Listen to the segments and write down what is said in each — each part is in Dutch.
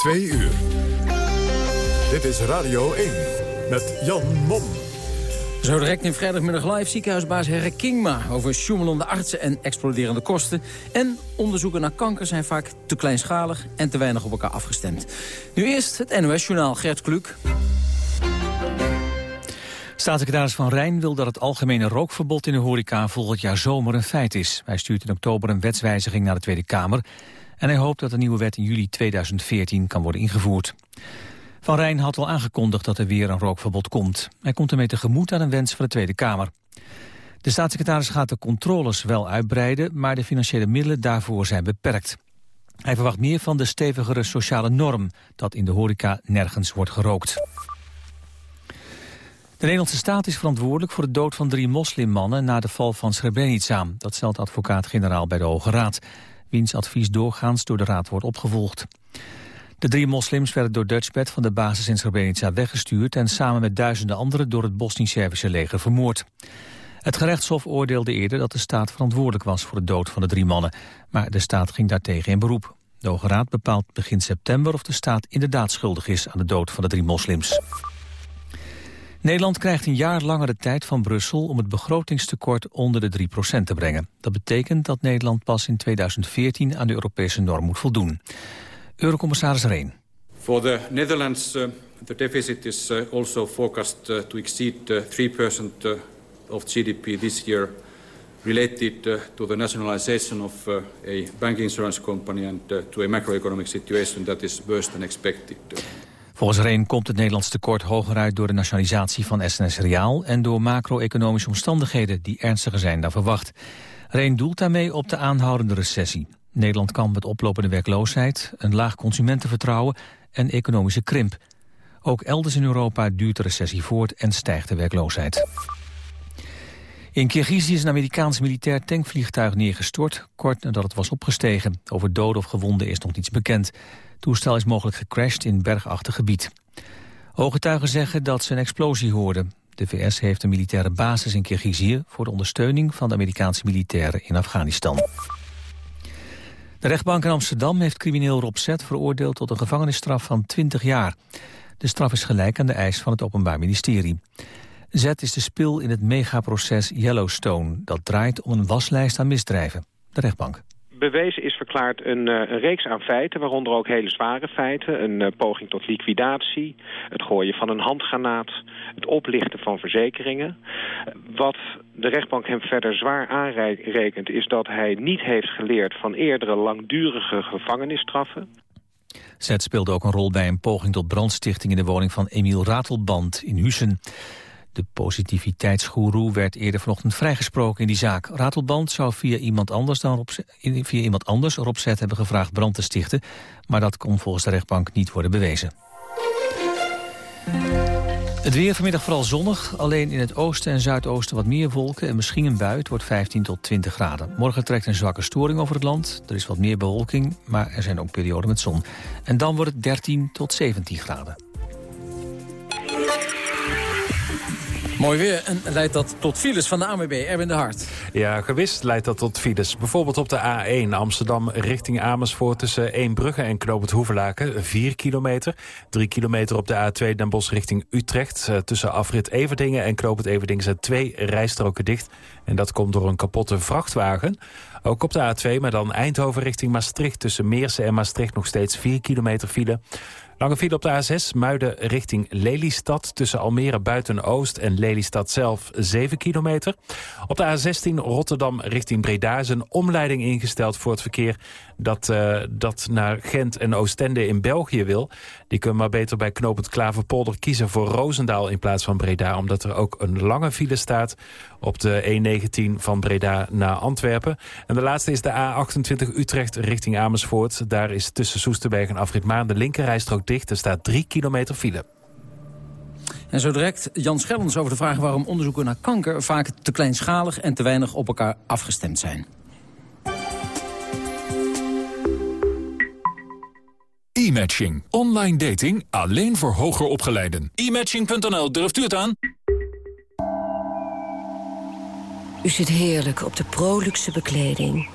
Twee uur. Dit is Radio 1 met Jan Mom. Zo direct in vrijdagmiddag live ziekenhuisbaas Herre Kingma... over sjoemelende artsen en exploderende kosten. En onderzoeken naar kanker zijn vaak te kleinschalig... en te weinig op elkaar afgestemd. Nu eerst het NOS-journaal Gert Kluk. Staatssecretaris Van Rijn wil dat het algemene rookverbod in de horeca volgend jaar zomer een feit is. Hij stuurt in oktober een wetswijziging naar de Tweede Kamer. En hij hoopt dat de nieuwe wet in juli 2014 kan worden ingevoerd. Van Rijn had al aangekondigd dat er weer een rookverbod komt. Hij komt ermee tegemoet aan een wens van de Tweede Kamer. De staatssecretaris gaat de controles wel uitbreiden... maar de financiële middelen daarvoor zijn beperkt. Hij verwacht meer van de stevigere sociale norm... dat in de horeca nergens wordt gerookt. De Nederlandse staat is verantwoordelijk voor de dood van drie moslimmannen... na de val van Srebrenica. Dat stelt advocaat-generaal bij de Hoge Raad. Wiens advies doorgaans door de raad wordt opgevolgd. De drie moslims werden door Dutchbed van de basis in Srebrenica weggestuurd... en samen met duizenden anderen door het Bosnisch-Servische leger vermoord. Het gerechtshof oordeelde eerder dat de staat verantwoordelijk was... voor de dood van de drie mannen, maar de staat ging daartegen in beroep. De Hoge Raad bepaalt begin september of de staat inderdaad schuldig is... aan de dood van de drie moslims. Nederland krijgt een jaar langer de tijd van Brussel om het begrotingstekort onder de 3% te brengen. Dat betekent dat Nederland pas in 2014 aan de Europese norm moet voldoen. Eurocommissaris Reen. For the Netherlands, uh, the deficit is uh, also forecast uh, to exceed 3% uh, of GDP this year related to the nationalization of a bank insurance company and to a macroeconomic situation that is worse than expected. Volgens Reen komt het Nederlands tekort hoger uit door de nationalisatie van SNS Reaal en door macro-economische omstandigheden die ernstiger zijn dan verwacht. Reen doelt daarmee op de aanhoudende recessie. Nederland kan met oplopende werkloosheid, een laag consumentenvertrouwen en economische krimp. Ook elders in Europa duurt de recessie voort en stijgt de werkloosheid. In Kirgizië is een Amerikaans militair tankvliegtuig neergestort... kort nadat het was opgestegen. Over doden of gewonden is nog niets bekend. Het toestel is mogelijk gecrashed in bergachtig gebied. Ooggetuigen zeggen dat ze een explosie hoorden. De VS heeft een militaire basis in Kirgizië... voor de ondersteuning van de Amerikaanse militairen in Afghanistan. De rechtbank in Amsterdam heeft crimineel Rob Z veroordeeld tot een gevangenisstraf van 20 jaar. De straf is gelijk aan de eis van het Openbaar Ministerie. Z is de spil in het megaproces Yellowstone. Dat draait om een waslijst aan misdrijven. De rechtbank bewezen is verklaard een, eh, een, reeks aan feiten, waaronder ook hele zware feiten. Een uh, poging tot liquidatie, het gooien van een handgranaat, het oplichten van verzekeringen. Wat de rechtbank hem verder zwaar aanrekent is dat hij niet heeft geleerd van eerdere langdurige gevangenisstraffen. Zet speelde ook een rol bij een poging tot brandstichting in de woning van Emiel Ratelband in Hussen. De positiviteitsgoeroe werd eerder vanochtend vrijgesproken in die zaak. Ratelband zou via iemand anders, dan op, via iemand anders zet hebben gevraagd brand te stichten. Maar dat kon volgens de rechtbank niet worden bewezen. Het weer vanmiddag vooral zonnig. Alleen in het oosten en zuidoosten wat meer wolken en misschien een bui. Het wordt 15 tot 20 graden. Morgen trekt een zwakke storing over het land. Er is wat meer bewolking, maar er zijn ook perioden met zon. En dan wordt het 13 tot 17 graden. Mooi weer. En leidt dat tot files van de AMB Erwin de Hart. Ja, gewist leidt dat tot files. Bijvoorbeeld op de A1 Amsterdam richting Amersfoort... tussen Eembrugge en Knoop het Hoevelaken, 4 kilometer. 3 kilometer op de A2 Den Bosch richting Utrecht. Eh, tussen afrit Everdingen en Knoop het Everdingen zijn twee rijstroken dicht. En dat komt door een kapotte vrachtwagen. Ook op de A2, maar dan Eindhoven richting Maastricht... tussen Meersen en Maastricht nog steeds 4 kilometer file. Lange file op de A6, Muiden richting Lelystad... tussen Almere Buiten-Oost en Lelystad zelf 7 kilometer. Op de A16 Rotterdam richting Breda is een omleiding ingesteld voor het verkeer... dat, uh, dat naar Gent en Oostende in België wil. Die kunnen maar beter bij knooppunt Klaverpolder kiezen voor Roosendaal in plaats van Breda... omdat er ook een lange file staat op de E19 van Breda naar Antwerpen. En de laatste is de A28 Utrecht richting Amersfoort. Daar is tussen Soesterberg en Afrit Maan de linkerrijstrook dicht. Er staat 3 kilometer file. En zo direct Jan Schellens over de vraag waarom onderzoeken naar kanker... vaak te kleinschalig en te weinig op elkaar afgestemd zijn. E-matching. Online dating alleen voor hoger opgeleiden. E-matching.nl, durft u het aan? U zit heerlijk op de proluxe bekleding.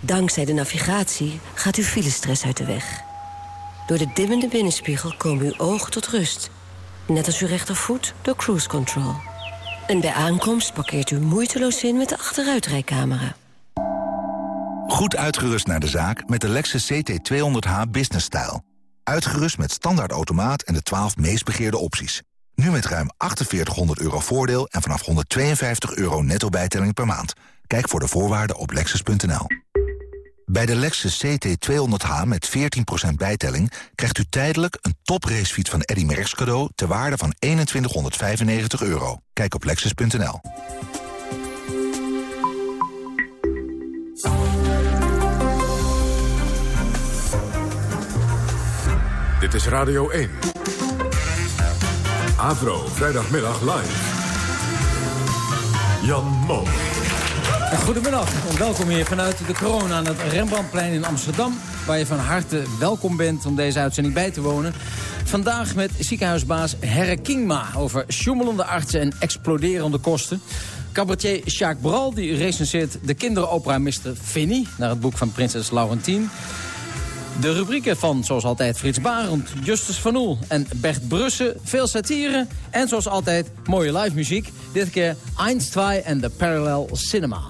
Dankzij de navigatie gaat uw filestress uit de weg. Door de dimmende binnenspiegel komen uw ogen tot rust. Net als uw rechtervoet door cruise control. En bij aankomst parkeert u moeiteloos in met de achteruitrijcamera. Goed uitgerust naar de zaak met de Lexus CT200h Business Style. Uitgerust met standaard automaat en de 12 meest begeerde opties. Nu met ruim 4800 euro voordeel en vanaf 152 euro netto bijtelling per maand. Kijk voor de voorwaarden op lexus.nl. Bij de Lexus CT200h met 14% bijtelling krijgt u tijdelijk een topracefiets van Eddy Merckx cadeau ter waarde van 2195 euro. Kijk op lexus.nl. Dit is Radio 1. Avro, vrijdagmiddag live. Jan Mom. Goedemiddag en welkom hier vanuit de corona aan het Rembrandtplein in Amsterdam... waar je van harte welkom bent om deze uitzending bij te wonen. Vandaag met ziekenhuisbaas Herre Kingma over sjoemelende artsen en exploderende kosten. Cabaretier Jacques Bral die recenseert de kinderopera Mr. Finny... naar het boek van prinses Laurentien. De rubrieken van, zoals altijd, Frits Barend, Justus van Oel en Bert Brussen. Veel satire en zoals altijd mooie live muziek. Dit keer Einstein en de Parallel Cinema.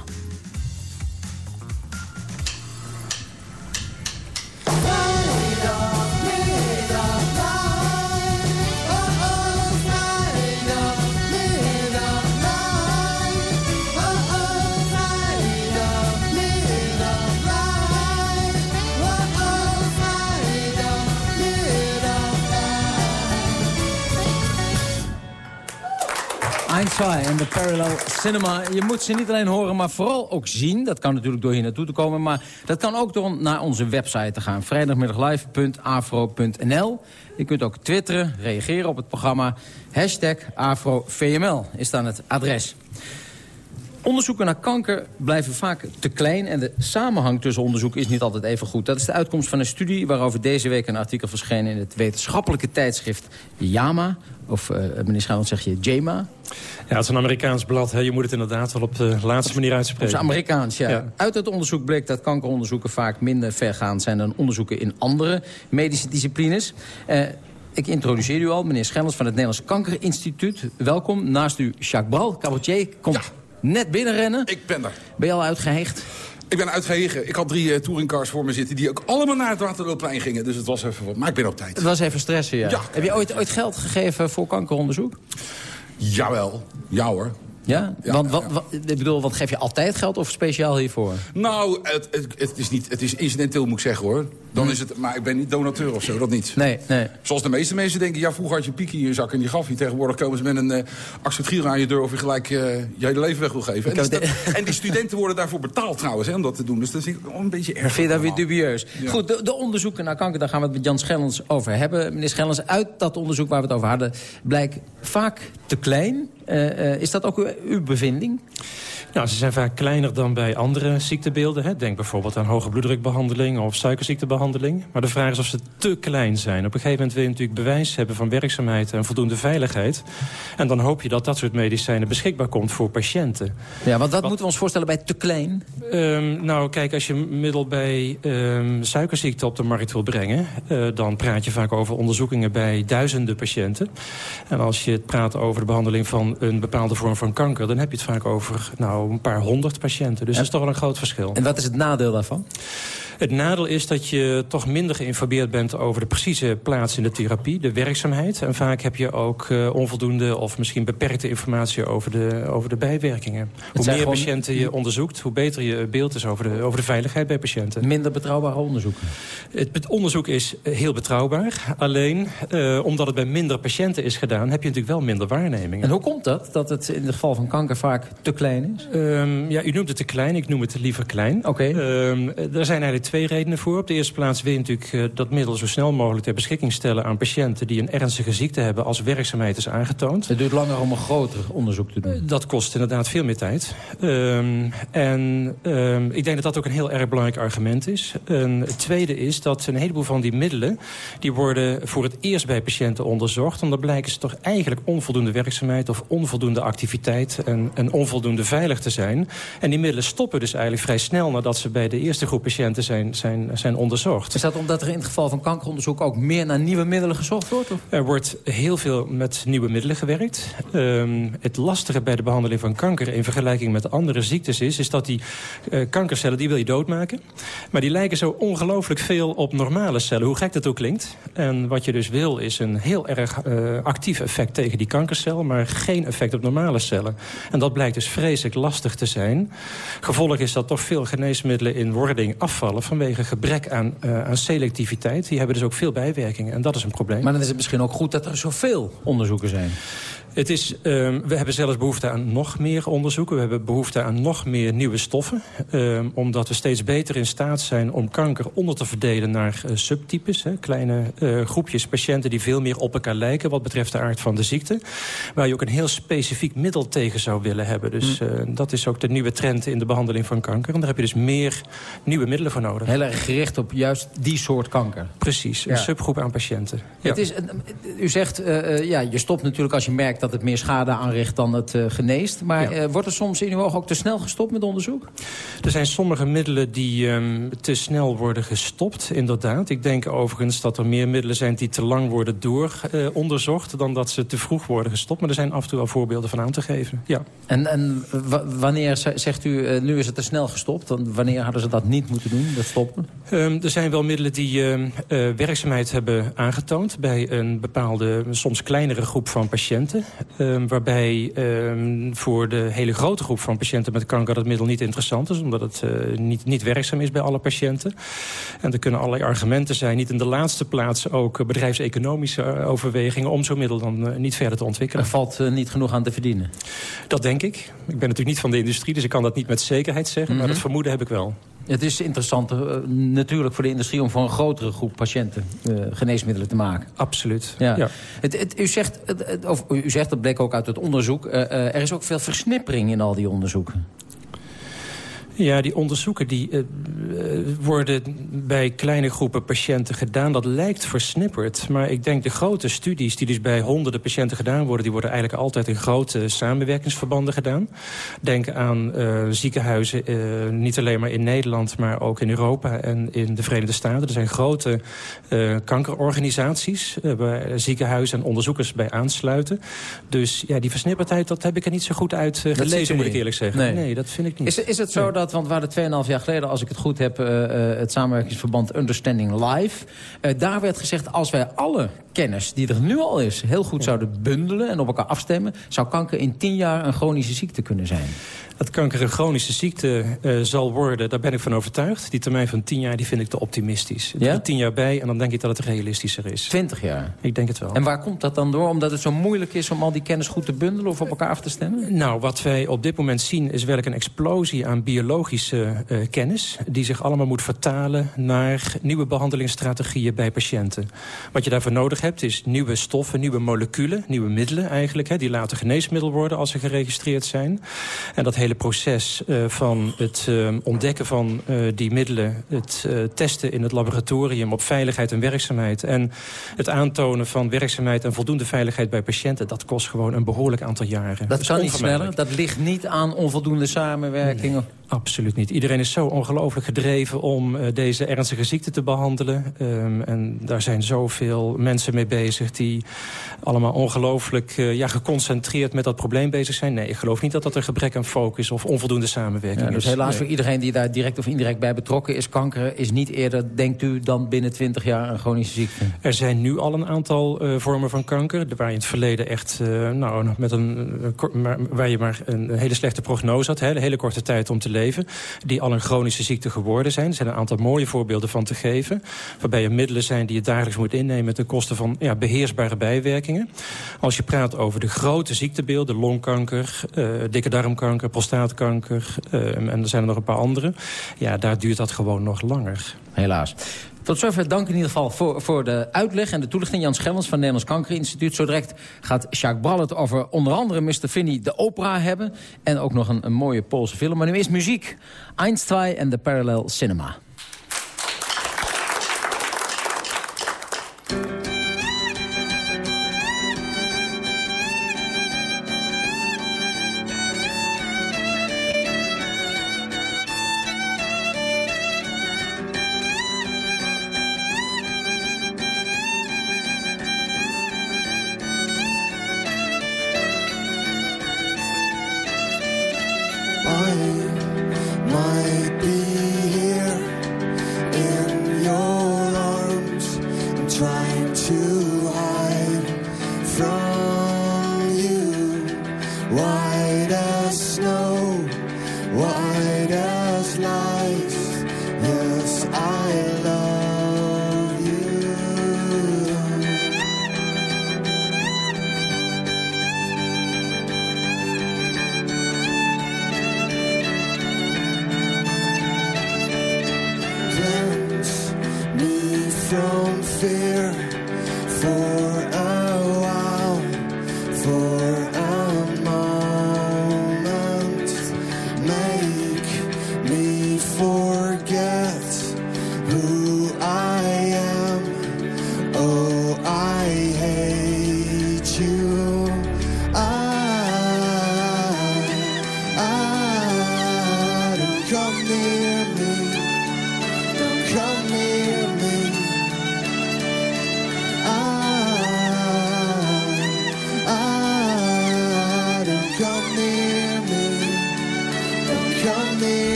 Parallel Cinema. Je moet ze niet alleen horen, maar vooral ook zien. Dat kan natuurlijk door hier naartoe te komen. Maar dat kan ook door naar onze website te gaan. vrijdagmiddaglive.afro.nl Je kunt ook twitteren, reageren op het programma. Hashtag AfroVML is dan het adres. Onderzoeken naar kanker blijven vaak te klein... en de samenhang tussen onderzoek is niet altijd even goed. Dat is de uitkomst van een studie waarover deze week een artikel verscheen... in het wetenschappelijke tijdschrift JAMA. Of uh, meneer Schouwend zeg je JAMA. Ja, het is een Amerikaans blad. Hè. Je moet het inderdaad wel op de laatste manier uitspreken. Het is Amerikaans, ja. ja. Uit het onderzoek bleek dat kankeronderzoeken vaak minder vergaand zijn... dan onderzoeken in andere medische disciplines. Uh, ik introduceer u al, meneer Schellens van het Nederlands Kankerinstituut. Welkom. Naast u Jacques Bral, cabaretier, komt... Ja net binnenrennen. Ik ben er. Ben je al uitgeheegd? Ik ben uitgehegen. Ik had drie uh, touringcars voor me zitten... die ook allemaal naar het Waterloopplein gingen. Dus het was even wat. Maar ik ben op tijd. Het was even stressen, ja. ja. Heb je ooit, ooit geld gegeven voor kankeronderzoek? Jawel. Ja hoor. Ja? ja Want wat, wat, ik bedoel, wat geef je altijd geld of speciaal hiervoor? Nou, het, het, het, is, niet, het is incidenteel, moet ik zeggen, hoor. Dan is het, maar ik ben niet donateur of zo, dat niet. Nee, nee. Zoals de meeste mensen denken, ja, vroeger had je piek in je zak en die gaf je. Tegenwoordig komen ze met een uh, acceptgier aan je deur of je gelijk uh, je leven weg wil geven. En, die studenten worden daarvoor betaald trouwens, hè, om dat te doen. Dus dat is een beetje erg. Vind je dat weer dubieus? Ja. Goed, de, de, onderzoeken naar kanker, daar gaan we het met Jan Schellens over hebben. Meneer Schellens, uit dat onderzoek waar we het over hadden, blijkt vaak te klein. Uh, is dat ook uw, uw bevinding? Nou, ze zijn vaak kleiner dan bij andere ziektebeelden. Hè. Denk bijvoorbeeld aan hoge bloeddrukbehandeling of suikerziektebehandeling. Maar de vraag is of ze te klein zijn. Op een gegeven moment wil je natuurlijk bewijs hebben van werkzaamheid en voldoende veiligheid. En dan hoop je dat dat soort medicijnen beschikbaar komt voor patiënten. Ja, want wat, wat moeten we ons voorstellen bij te klein? Um, nou, kijk, als je middel bij um, suikerziekte op de markt wil brengen... Uh, dan praat je vaak over onderzoekingen bij duizenden patiënten. En als je praat over de behandeling van een bepaalde vorm van kanker... dan heb je het vaak over nou, een paar honderd patiënten. Dus dat is toch wel een groot verschil. En wat is het nadeel daarvan? Het nadeel is dat je toch minder geïnformeerd bent over de precieze plaats in de therapie, de werkzaamheid. En vaak heb je ook uh, onvoldoende of misschien beperkte informatie over de, over de bijwerkingen. hoe meer gewoon... patiënten je onderzoekt, hoe beter je beeld is over de, over de veiligheid bij patiënten. Minder betrouwbare onderzoeken? Het, het onderzoek is heel betrouwbaar. Alleen, uh, omdat het bij minder patiënten is gedaan, heb je natuurlijk wel minder waarnemingen. En hoe komt dat, dat het in het geval van kanker vaak te klein is? Um, ja, u noemt het te klein, ik noem het liever klein. Oké. Okay. Um, er zijn eigenlijk twee redenen voor. Op de eerste plaats wil je natuurlijk uh, dat middel zo snel mogelijk ter beschikking stellen aan patiënten die een ernstige ziekte hebben als werkzaamheid is aangetoond. Het duurt langer om een groter onderzoek te doen. Uh, dat kost inderdaad veel meer tijd. Um, en um, ik denk dat dat ook een heel erg belangrijk argument is. Um, het tweede is dat een heleboel van die middelen... die worden voor het eerst bij patiënten onderzocht. Omdat blijken ze toch eigenlijk onvoldoende werkzaamheid... of onvoldoende activiteit en, en onvoldoende veilig te zijn. En die middelen stoppen dus eigenlijk vrij snel... nadat ze bij de eerste groep patiënten zijn zijn, zijn, zijn onderzocht. Is dat omdat er in het geval van kankeronderzoek ook meer naar nieuwe middelen gezocht wordt? Of? Er wordt heel veel met nieuwe middelen gewerkt. Um, het lastige bij de behandeling van kanker in vergelijking met andere ziektes is... is dat die uh, kankercellen, die wil je doodmaken. Maar die lijken zo ongelooflijk veel op normale cellen, hoe gek dat ook klinkt. En wat je dus wil is een heel erg uh, actief effect tegen die kankercel... maar geen effect op normale cellen. En dat blijkt dus vreselijk lastig te zijn. Gevolg is dat toch veel geneesmiddelen in wording afvallen... vanwege gebrek aan, uh, aan selectiviteit. Die hebben dus ook veel bijwerkingen en dat is een probleem. Maar dan is het misschien ook goed dat er zoveel onderzoeken zijn. Het is, um, we hebben zelfs behoefte aan nog meer onderzoeken. We hebben behoefte aan nog meer nieuwe stoffen. Um, omdat we steeds beter in staat zijn om kanker onder te verdelen naar uh, subtypes. Hè, kleine uh, groepjes patiënten die veel meer op elkaar lijken wat betreft de aard van de ziekte. Waar je ook een heel specifiek middel tegen zou willen hebben. Dus uh, dat is ook de nieuwe trend in de behandeling van kanker. En daar heb je dus meer nieuwe middelen voor nodig. Heel erg gericht op juist die soort kanker. Precies, een ja. subgroep aan patiënten. Ja. Het is, u zegt, ja, je stopt natuurlijk als je merkt dat het meer schade aanricht dan het uh, geneest. Maar ja. uh, wordt er soms in uw ogen ook te snel gestopt met onderzoek? Er zijn sommige middelen die um, te snel worden gestopt, inderdaad. Ik denk overigens dat er meer middelen zijn die te lang worden dooronderzocht... Uh, dan dat ze te vroeg worden gestopt. Maar er zijn af en toe al voorbeelden van aan te geven. Ja. En, en wanneer zegt u, nu is het te snel gestopt? Dan wanneer hadden ze dat niet moeten doen, dat stoppen? Um, er zijn wel middelen die werkzaamheid hebben aangetoond... bij een bepaalde, soms kleinere groep van patiënten... Um, waarbij um, voor de hele grote groep van patiënten met kanker... dat middel niet interessant is, omdat het uh, niet, niet werkzaam is bij alle patiënten. En er kunnen allerlei argumenten zijn. Niet in de laatste plaats ook bedrijfseconomische overwegingen... om zo'n middel dan uh, niet verder te ontwikkelen. Er valt uh, niet genoeg aan te verdienen? Dat denk ik. Ik ben natuurlijk niet van de industrie, dus ik kan dat niet met zekerheid zeggen. Mm -hmm. Maar dat vermoeden heb ik wel. Het is interessant uh, natuurlijk voor de industrie... om voor een grotere groep patiënten uh, geneesmiddelen te maken. Absoluut, ja. ja. Het, het, u, zegt, het, of, u zegt, dat bleek ook uit het onderzoek... Uh, er is ook veel versnippering in al die onderzoeken. Ja, die onderzoeken die, uh, worden bij kleine groepen patiënten gedaan. Dat lijkt versnipperd. Maar ik denk de grote studies die dus bij honderden patiënten gedaan worden... die worden eigenlijk altijd in grote samenwerkingsverbanden gedaan. Denk aan uh, ziekenhuizen, uh, niet alleen maar in Nederland... maar ook in Europa en in de Verenigde Staten. Er zijn grote kankerorganisaties... waar ziekenhuizen en onderzoekers bij aansluiten. Dus ja, die versnipperdheid, dat heb ik er niet zo goed uit gelezen, moet ik eerlijk zeggen. Nee. nee, dat vind ik niet. Is, is het zo nee. Want we hadden 2,5 jaar geleden, als ik het goed heb... Uh, uh, het samenwerkingsverband Understanding Live. Uh, daar werd gezegd, als wij alle kennis die er nu al is... heel goed zouden bundelen en op elkaar afstemmen... zou kanker in 10 jaar een chronische ziekte kunnen zijn. Dat kanker een chronische ziekte uh, zal worden, daar ben ik van overtuigd. Die termijn van 10 jaar die vind ik te optimistisch. Ja? 10 jaar bij en dan denk ik dat het realistischer is. 20 jaar? Ik denk het wel. En waar komt dat dan door? Omdat het zo moeilijk is om al die kennis goed te bundelen... of op elkaar af te stemmen? Nou, wat wij op dit moment zien is werkelijk een explosie aan biologische uh, kennis... die zich allemaal moet vertalen naar nieuwe behandelingsstrategieën bij patiënten. Wat je daarvoor nodig hebt is nieuwe stoffen, nieuwe moleculen... nieuwe middelen eigenlijk, hè, die later geneesmiddel worden als ze geregistreerd zijn. En dat hele proces uh, van het uh, ontdekken van uh, die middelen... het testen in het laboratorium op veiligheid en werkzaamheid... en het aantonen van werkzaamheid en voldoende veiligheid bij patiënten... dat kost gewoon een behoorlijk aantal jaren. Dat, dat kan niet sneller? Dat ligt niet aan onvoldoende samenwerking? Nee, absoluut niet. Iedereen is zo ongelooflijk gedreven om deze ernstige ziekte te behandelen. Um, en daar zijn zoveel mensen mee bezig... die allemaal ongelooflijk ja, geconcentreerd met dat probleem bezig zijn. Nee, ik geloof niet dat dat een gebrek aan focus of onvoldoende samenwerking ja, dus is. helaas nee. voor iedereen die daar direct of indirect bij betrokken is... kanker is niet eerder, denkt u, dan binnen 20 jaar een chronische ziekte? Er zijn nu al een aantal uh, vormen van kanker... waar je in het verleden echt nou, met een, waar je maar een hele slechte prognose had... Hè, een hele korte tijd om te leven... die al een chronische ziekte geworden zijn. Er zijn een aantal mooie voorbeelden van te geven... waarbij er middelen zijn die je dagelijks moet innemen... ten koste van ja, beheersbare bijwerkingen. Als je praat over de grote ziektebeelden... longkanker, dikke darmkanker, prostaatkanker uh, en er zijn er nog een paar andere. Ja, daar duurt dat gewoon nog langer. Helaas. Tot zover dank in ieder geval voor, voor de uitleg en de toelichting. Jan Schellens van het Nederlands Kankerinstituut. Zo direct gaat Jacques Brall het over onder andere Mr. Finney de opera hebben. En ook nog een, een mooie Poolse film. Maar nu is muziek. Einstein en de Parallel Cinema.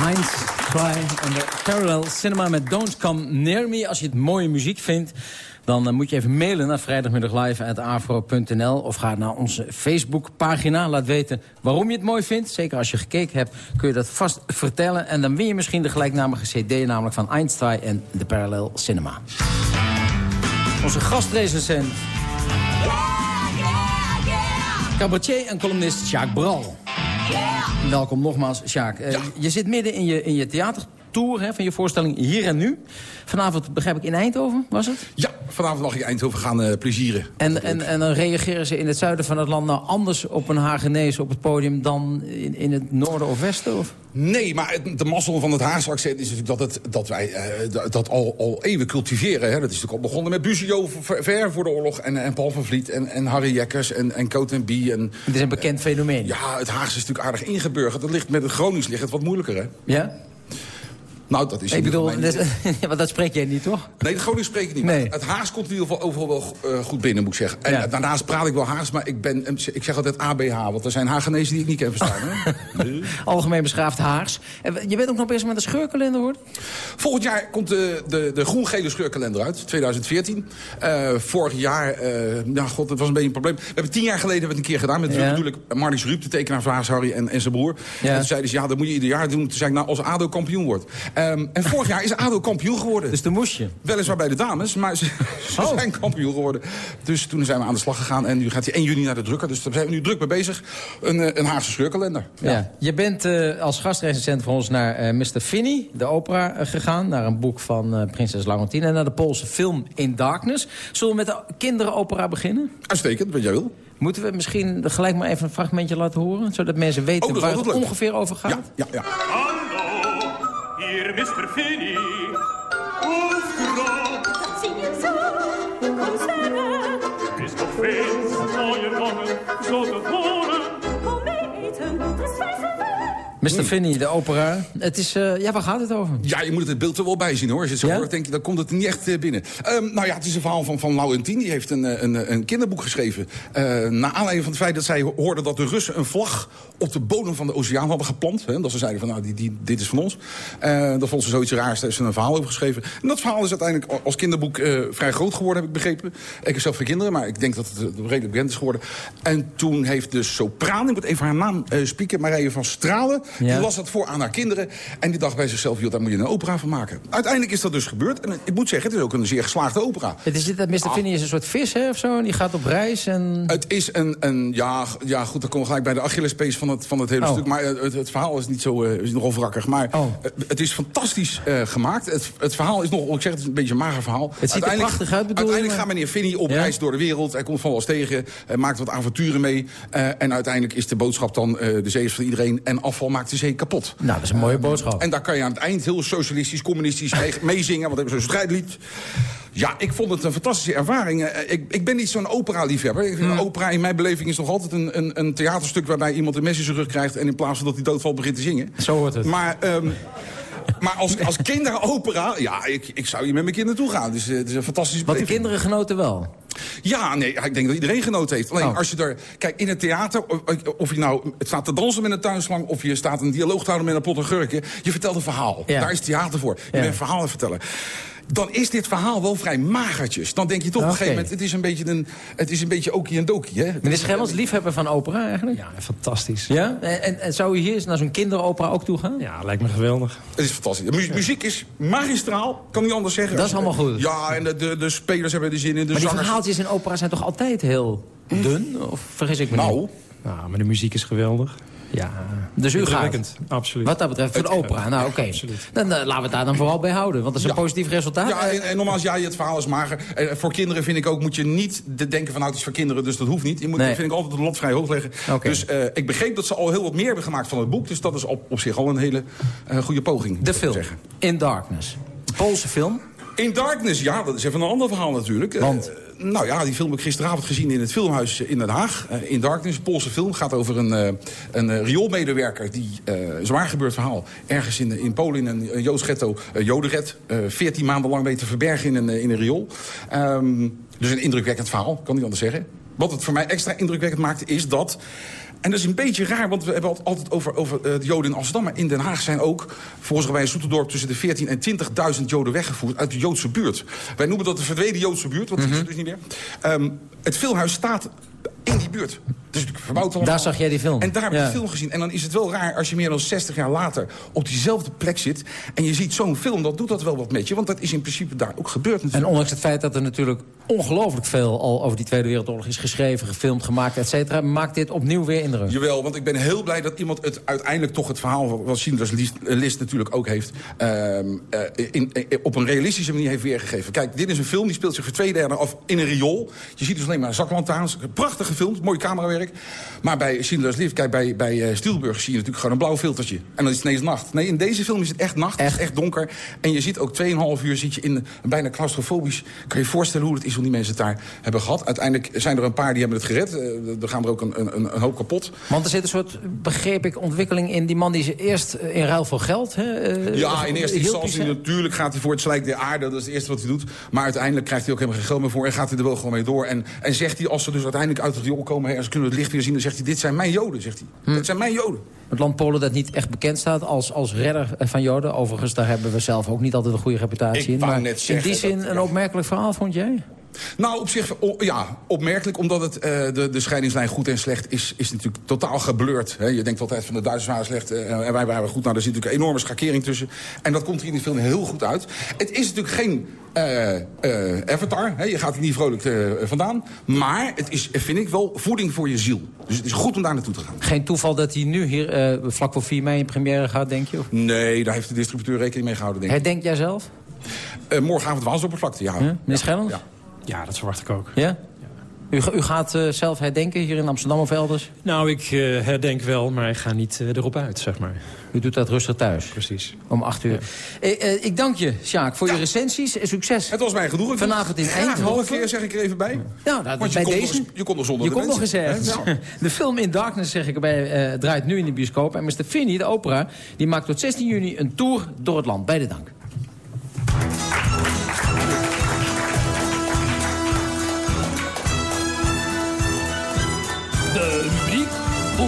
Heinz Fry en de Parallel Cinema met Don't Come Near Me. Als je het mooie muziek vindt, dan eh, moet je even mailen naar vrijdagmiddaglive.afro.nl of ga naar onze Facebookpagina. Laat weten waarom je het mooi vindt. Zeker als je gekeken hebt, kun je dat vast vertellen. En dan win je misschien de gelijknamige cd, namelijk van Einstein en de Parallel Cinema. Onze gastrecensent. Cabaretier en columnist Sjaak Bral. Welkom nogmaals, Sjaak. Eh, Je zit midden in je, in je theatertour hè, van je voorstelling Hier en Nu. Vanavond, begrijp ik, in Eindhoven, was het? Ja, vanavond mag ik Eindhoven gaan eh, plezieren. En, en, en dan reageren ze in het zuiden van het land nou anders op een Hagenees op het podium dan in, in het noorden of westen? Of? Nee, maar het- de mazzel van het Haagse accent is natuurlijk dat, het, dat wij eh, dat- al, al eeuwen cultiveren. Hè. Dat is natuurlijk al begonnen met Buzio ver, ver voor de oorlog. En, en Paul van Vliet en, en Harry Jekkers en, en Coat en Bie. En, Het is een bekend fenomeen. ja, het Haagse is natuurlijk aardig ingeburgerd. Dat ligt met het Gronings ligt het wat moeilijker, hè? Ja? Nou, dat is Ik bedoel, dat, ja, maar dat spreek jij niet, toch? Nee, de Gronings spreek ik niet. Nee. Maar het Haags komt in ieder geval overal wel eh, goed binnen, moet ik zeggen. En Ja. eh, daarnaast praat ik wel Haags, maar ik, ben, ik zeg altijd ABH. Want er zijn Hagenezen die ik niet kan verstaan. hè? Algemeen beschaafd Haags. En je bent ook nog bezig met een scheurkalender, hoor? Volgend jaar komt de, de, de groen-gele scheurkalender uit, 2014. Eh, vorig jaar, eh nou god, dat was een beetje een probleem. We hebben tien jaar geleden hebben we het een keer gedaan... met Ja. natuurlijk Marnix Ruup, de tekenaar van Haas Harry en, en zijn broer. Ja. En toen zeiden ze, ja, dat moet je ieder jaar doen. Toen zei ik, nou, als ADO kampioen wordt. Ehm, en vorig jaar is ADO kampioen geworden. Dus toen moest je. Weliswaar bij de dames, maar ze, ze Oh. zijn kampioen geworden. Dus toen zijn we aan de slag gegaan. En nu gaat hij 1 juni naar de drukker. Dus daar zijn we nu druk mee bezig. Een, eh, een Haagse scheurkalender. Ja. Je bent eh, als gastrecensent voor ons naar eh, Mr. Finney, de opera, gegaan. Naar een boek van eh, prinses Laurentine. En naar de Poolse film In Darkness. Zullen we met de kinderenopera beginnen? Uitstekend, wat jij wil. Moeten we misschien gelijk maar even een fragmentje laten horen? Zodat mensen weten Oh, waar het leuk. ongeveer over gaat? Ja, ja, ja. Hier Mr. Finney. Hoofdkrom. Dat zie je zo. Kom zeggen. Er is toch veel mooie mannen zo te Mr. Finney, de opera. Het is, eh, ja, waar gaat het over? Ja, je moet het beeld er wel bij zien hoor. Als je het zo Ja? hoort, denk je, dan komt het niet echt eh, binnen. Ehm, nou ja, het is een verhaal van, van Laurentien. Die heeft een, eh, een, een kinderboek geschreven. Uh, naar aanleiding van het feit dat zij hoorden dat de Russen een vlag op de bodem van de oceaan hadden geplant. Hè, dat ze zeiden van, nou, die, die, dit is van ons. Uh, dat vond ze zoiets raars. Daar heeft ze een verhaal over geschreven. En dat verhaal is uiteindelijk als kinderboek uh, vrij groot geworden, heb ik begrepen. Ik heb zelf geen kinderen, maar ik denk dat het redelijk bekend is geworden. En toen heeft de sopraan, ik moet even haar naam uh, spieken, Marije van Stralen. Ja. Die las dat voor aan haar kinderen. En die dacht bij zichzelf, joh, daar moet je een opera van maken. Uiteindelijk is dat dus gebeurd. En ik moet zeggen, het is ook een zeer geslaagde opera. Het is dit dat Mr. Ah. Finney is een soort vis, hè, of zo? En die gaat op reis en... Het is een, een ja, ja, goed, dan komen we gelijk bij de Achillespees van het, van het hele Oh. stuk. Maar het, het verhaal is niet zo, uh, is nogal wrakkig. Maar Oh. uh, het is fantastisch uh, gemaakt. Het, het verhaal is nog, ik zeg het is een beetje een mager verhaal. Het ziet er prachtig uit, bedoel? Uiteindelijk gaat meneer Finney op Ja? reis door de wereld. Hij komt van alles tegen, hij maakt wat avonturen mee. Uh, en uiteindelijk is de boodschap dan, uh, de zee is van iedereen... en afval maakt de zee kapot. Nou, dat is een mooie boodschap. En daar kan je aan het eind heel socialistisch, communistisch mee, meezingen. Want hebben zo'n strijdlied. Ja, ik vond het een fantastische ervaring. Eh, Ik, ik ben niet zo'n opera-liefhebber. Ik vind. Een opera in mijn beleving is nog altijd een, een, een theaterstuk... waarbij iemand een mes in zijn rug krijgt... en in plaats van dat hij doodvalt begint te zingen. Zo hoort het. Maar, um, maar als, als kinderopera... Ja, ik, ik zou hier met mijn kinderen toe gaan. Dus, uh, het is een fantastische Want de kinderen genoten wel. Ja, nee, ik denk dat iedereen genoten heeft. Alleen Oh. als je er... Kijk, in het theater, of, je nou het staat te dansen met een tuinslang... of je staat een dialoog te houden met een pot en gurken... je vertelt een verhaal. Ja. Daar is theater voor. Je Ja. bent het vertellen. Dan is dit verhaal wel vrij magertjes. Dan denk je toch op een gegeven moment... het is een beetje, een, het is een beetje okie en dokie, hè? Meneer Schellens, liefhebber van opera eigenlijk? Ja, fantastisch. Ja? En, en, zou u hier eens naar zo'n kinderopera ook toe gaan? Ja, lijkt me geweldig. Het is fantastisch. De mu- muziek is magistraal, kan niet anders zeggen. Dat is allemaal goed. Ja, en de, de, de spelers hebben er zin in, de Maar die zangers... verhaaltjes in opera zijn toch altijd heel dun? Of vergis ik me? Nou, Nou, maar de muziek is geweldig. Ja, Dus u gaat? Absoluut. Wat dat betreft voor de opera. Nou, oké. Dan eh, laten we het daar dan vooral bij houden. Want dat is een Ja. positief resultaat. Ja, Eh, en, en nogmaals, ja, het verhaal is mager. En voor kinderen vind ik ook, moet je niet de- denken van... nou, het is voor kinderen, dus dat hoeft niet. Je moet, Nee. vind ik altijd de lat vrij hoog leggen. Dus eh, ik begreep dat ze al heel wat meer hebben gemaakt van het boek. Dus dat is op, op zich al een hele eh, goede poging. de film. Zeggen. In Darkness. Poolse film. In Darkness, ja, dat is even een ander verhaal natuurlijk. Eh, Want? Nou ja, die film heb ik gisteravond gezien in het filmhuis in Den Haag. Eh, in Darkness, een Poolse film. gaat over een, eh, een eh, rioolmedewerker die een zwaar gebeurd verhaal... ergens in, in Polen in een, een Joods ghetto, Jodenret... eh, 14 maanden lang weet te verbergen in een, in een riool. Ehm, dus een indrukwekkend verhaal, kan niet anders zeggen. Wat het voor mij extra indrukwekkend maakte is dat... En dat is een beetje raar, want we hebben het altijd over, over uh, de Joden in Amsterdam. Maar in Den Haag zijn ook, volgens mij in Soeterdorp... tussen de 14 en 20.000 Joden weggevoerd uit de Joodse buurt. Wij noemen dat de verdwenen Joodse buurt, want die is er dus niet meer. Um, het filmhuis staat in die buurt. Dus verbouwd allemaal. Daar zag jij die film? En daar heb ik Ja. de film gezien. En dan is het wel raar als je meer dan 60 jaar later op diezelfde plek zit... en je ziet zo'n film, dan doet dat wel wat met je. Want dat is in principe daar ook gebeurd En natuurlijk. ondanks het feit dat er natuurlijk ongelooflijk veel... al over die Tweede Wereldoorlog is geschreven, gefilmd, gemaakt, et cetera... maakt dit opnieuw weer indruk. Jawel, want ik ben heel blij dat iemand het uiteindelijk toch het verhaal... wat Schindler's List, eh, List natuurlijk ook heeft... ehm, eh, in, eh, op een realistische manier heeft weergegeven. Kijk, dit is een film die speelt zich voor twee derde af in een riool. Je ziet dus alleen maar zaklantaarns. Prachtige film, mooi camerawerk. werk. Maar bij Schindler's Lift, kijk, bij, bij eh, Spielberg zie je natuurlijk gewoon een blauw filtertje. En dan is het ineens nacht. Nee, in deze film is het echt nacht, echt, echt donker. En je ziet ook 2,5 uur zit je in een bijna claustrofobisch... Kan je je voorstellen hoe het is om die mensen het daar hebben gehad? Uiteindelijk zijn er een paar die hebben het gered. Eh, er gaan er ook een, een, een hoop kapot. Want er zit een soort, begreep ik, ontwikkeling in... die man die ze eerst eh, in ruil voor geld... Hè, Ja, in eerste instantie natuurlijk gaat hij voor het slijk der aarde. Dat is het eerste wat hij doet. Maar uiteindelijk krijgt hij ook helemaal geen geld meer voor. En gaat hij er wel gewoon mee door. En, en zegt hij, als ze dus uiteindelijk uit het riool komen... en ze kunnen het licht weer zien, dan zegt hij... dit zijn mijn joden, zegt hij. Hm. Dit zijn mijn joden. Het land Polen dat niet echt bekend staat als, als redder van Joden. Overigens, daar hebben we zelf ook niet altijd een goede reputatie Ik in. Maar net in die zin dat- een opmerkelijk verhaal, vond jij? Nou, op zich, ja, opmerkelijk. Omdat het, eh, de, de scheidingslijn goed en slecht is, is natuurlijk totaal geblurred. Hè. Je denkt altijd van de Duitsers waren slecht eh, en wij waren goed. Nou, er zit natuurlijk een enorme schakering tussen. En dat komt hier in de film heel goed uit. Het is natuurlijk geen eh, Avatar. Hè. Je gaat er niet vrolijk vandaan. Maar het is, vind ik, wel voeding voor je ziel. Dus het is goed om daar naartoe te gaan. Geen toeval dat hij nu hier vlak voor 4 mei in première gaat, denk je? Of? Nee, daar heeft de distributeur rekening mee gehouden, denk ik. Herdenk jij zelf? Morgenavond Waasoppervlakte, ja. Ja? Meneer Schellens? Ja. Ja, dat verwacht ik ook. Ja? U, u gaat eh, zelf herdenken hier in Amsterdam of elders? Nou, ik eh, herdenk wel, maar ik ga niet eh, erop uit, zeg maar. U doet dat rustig thuis? Precies. Om 8 uur. Eh, ik dank je, Sjaak, voor je recensies. en Succes. Het was mij genoeg. Vanavond in Graag nog een Eindhoven. keer, zeg ik er even bij. Nou, dat, Want je bij kon, deze... nog, je kon nog zonder Je de komt nog eens ergens. Ja. De film In Darkness, zeg ik erbij, eh, draait nu in de bioscoop. En Mr. Finney, de opera, die maakt tot 16 juni een tour door het land. Bij de dank.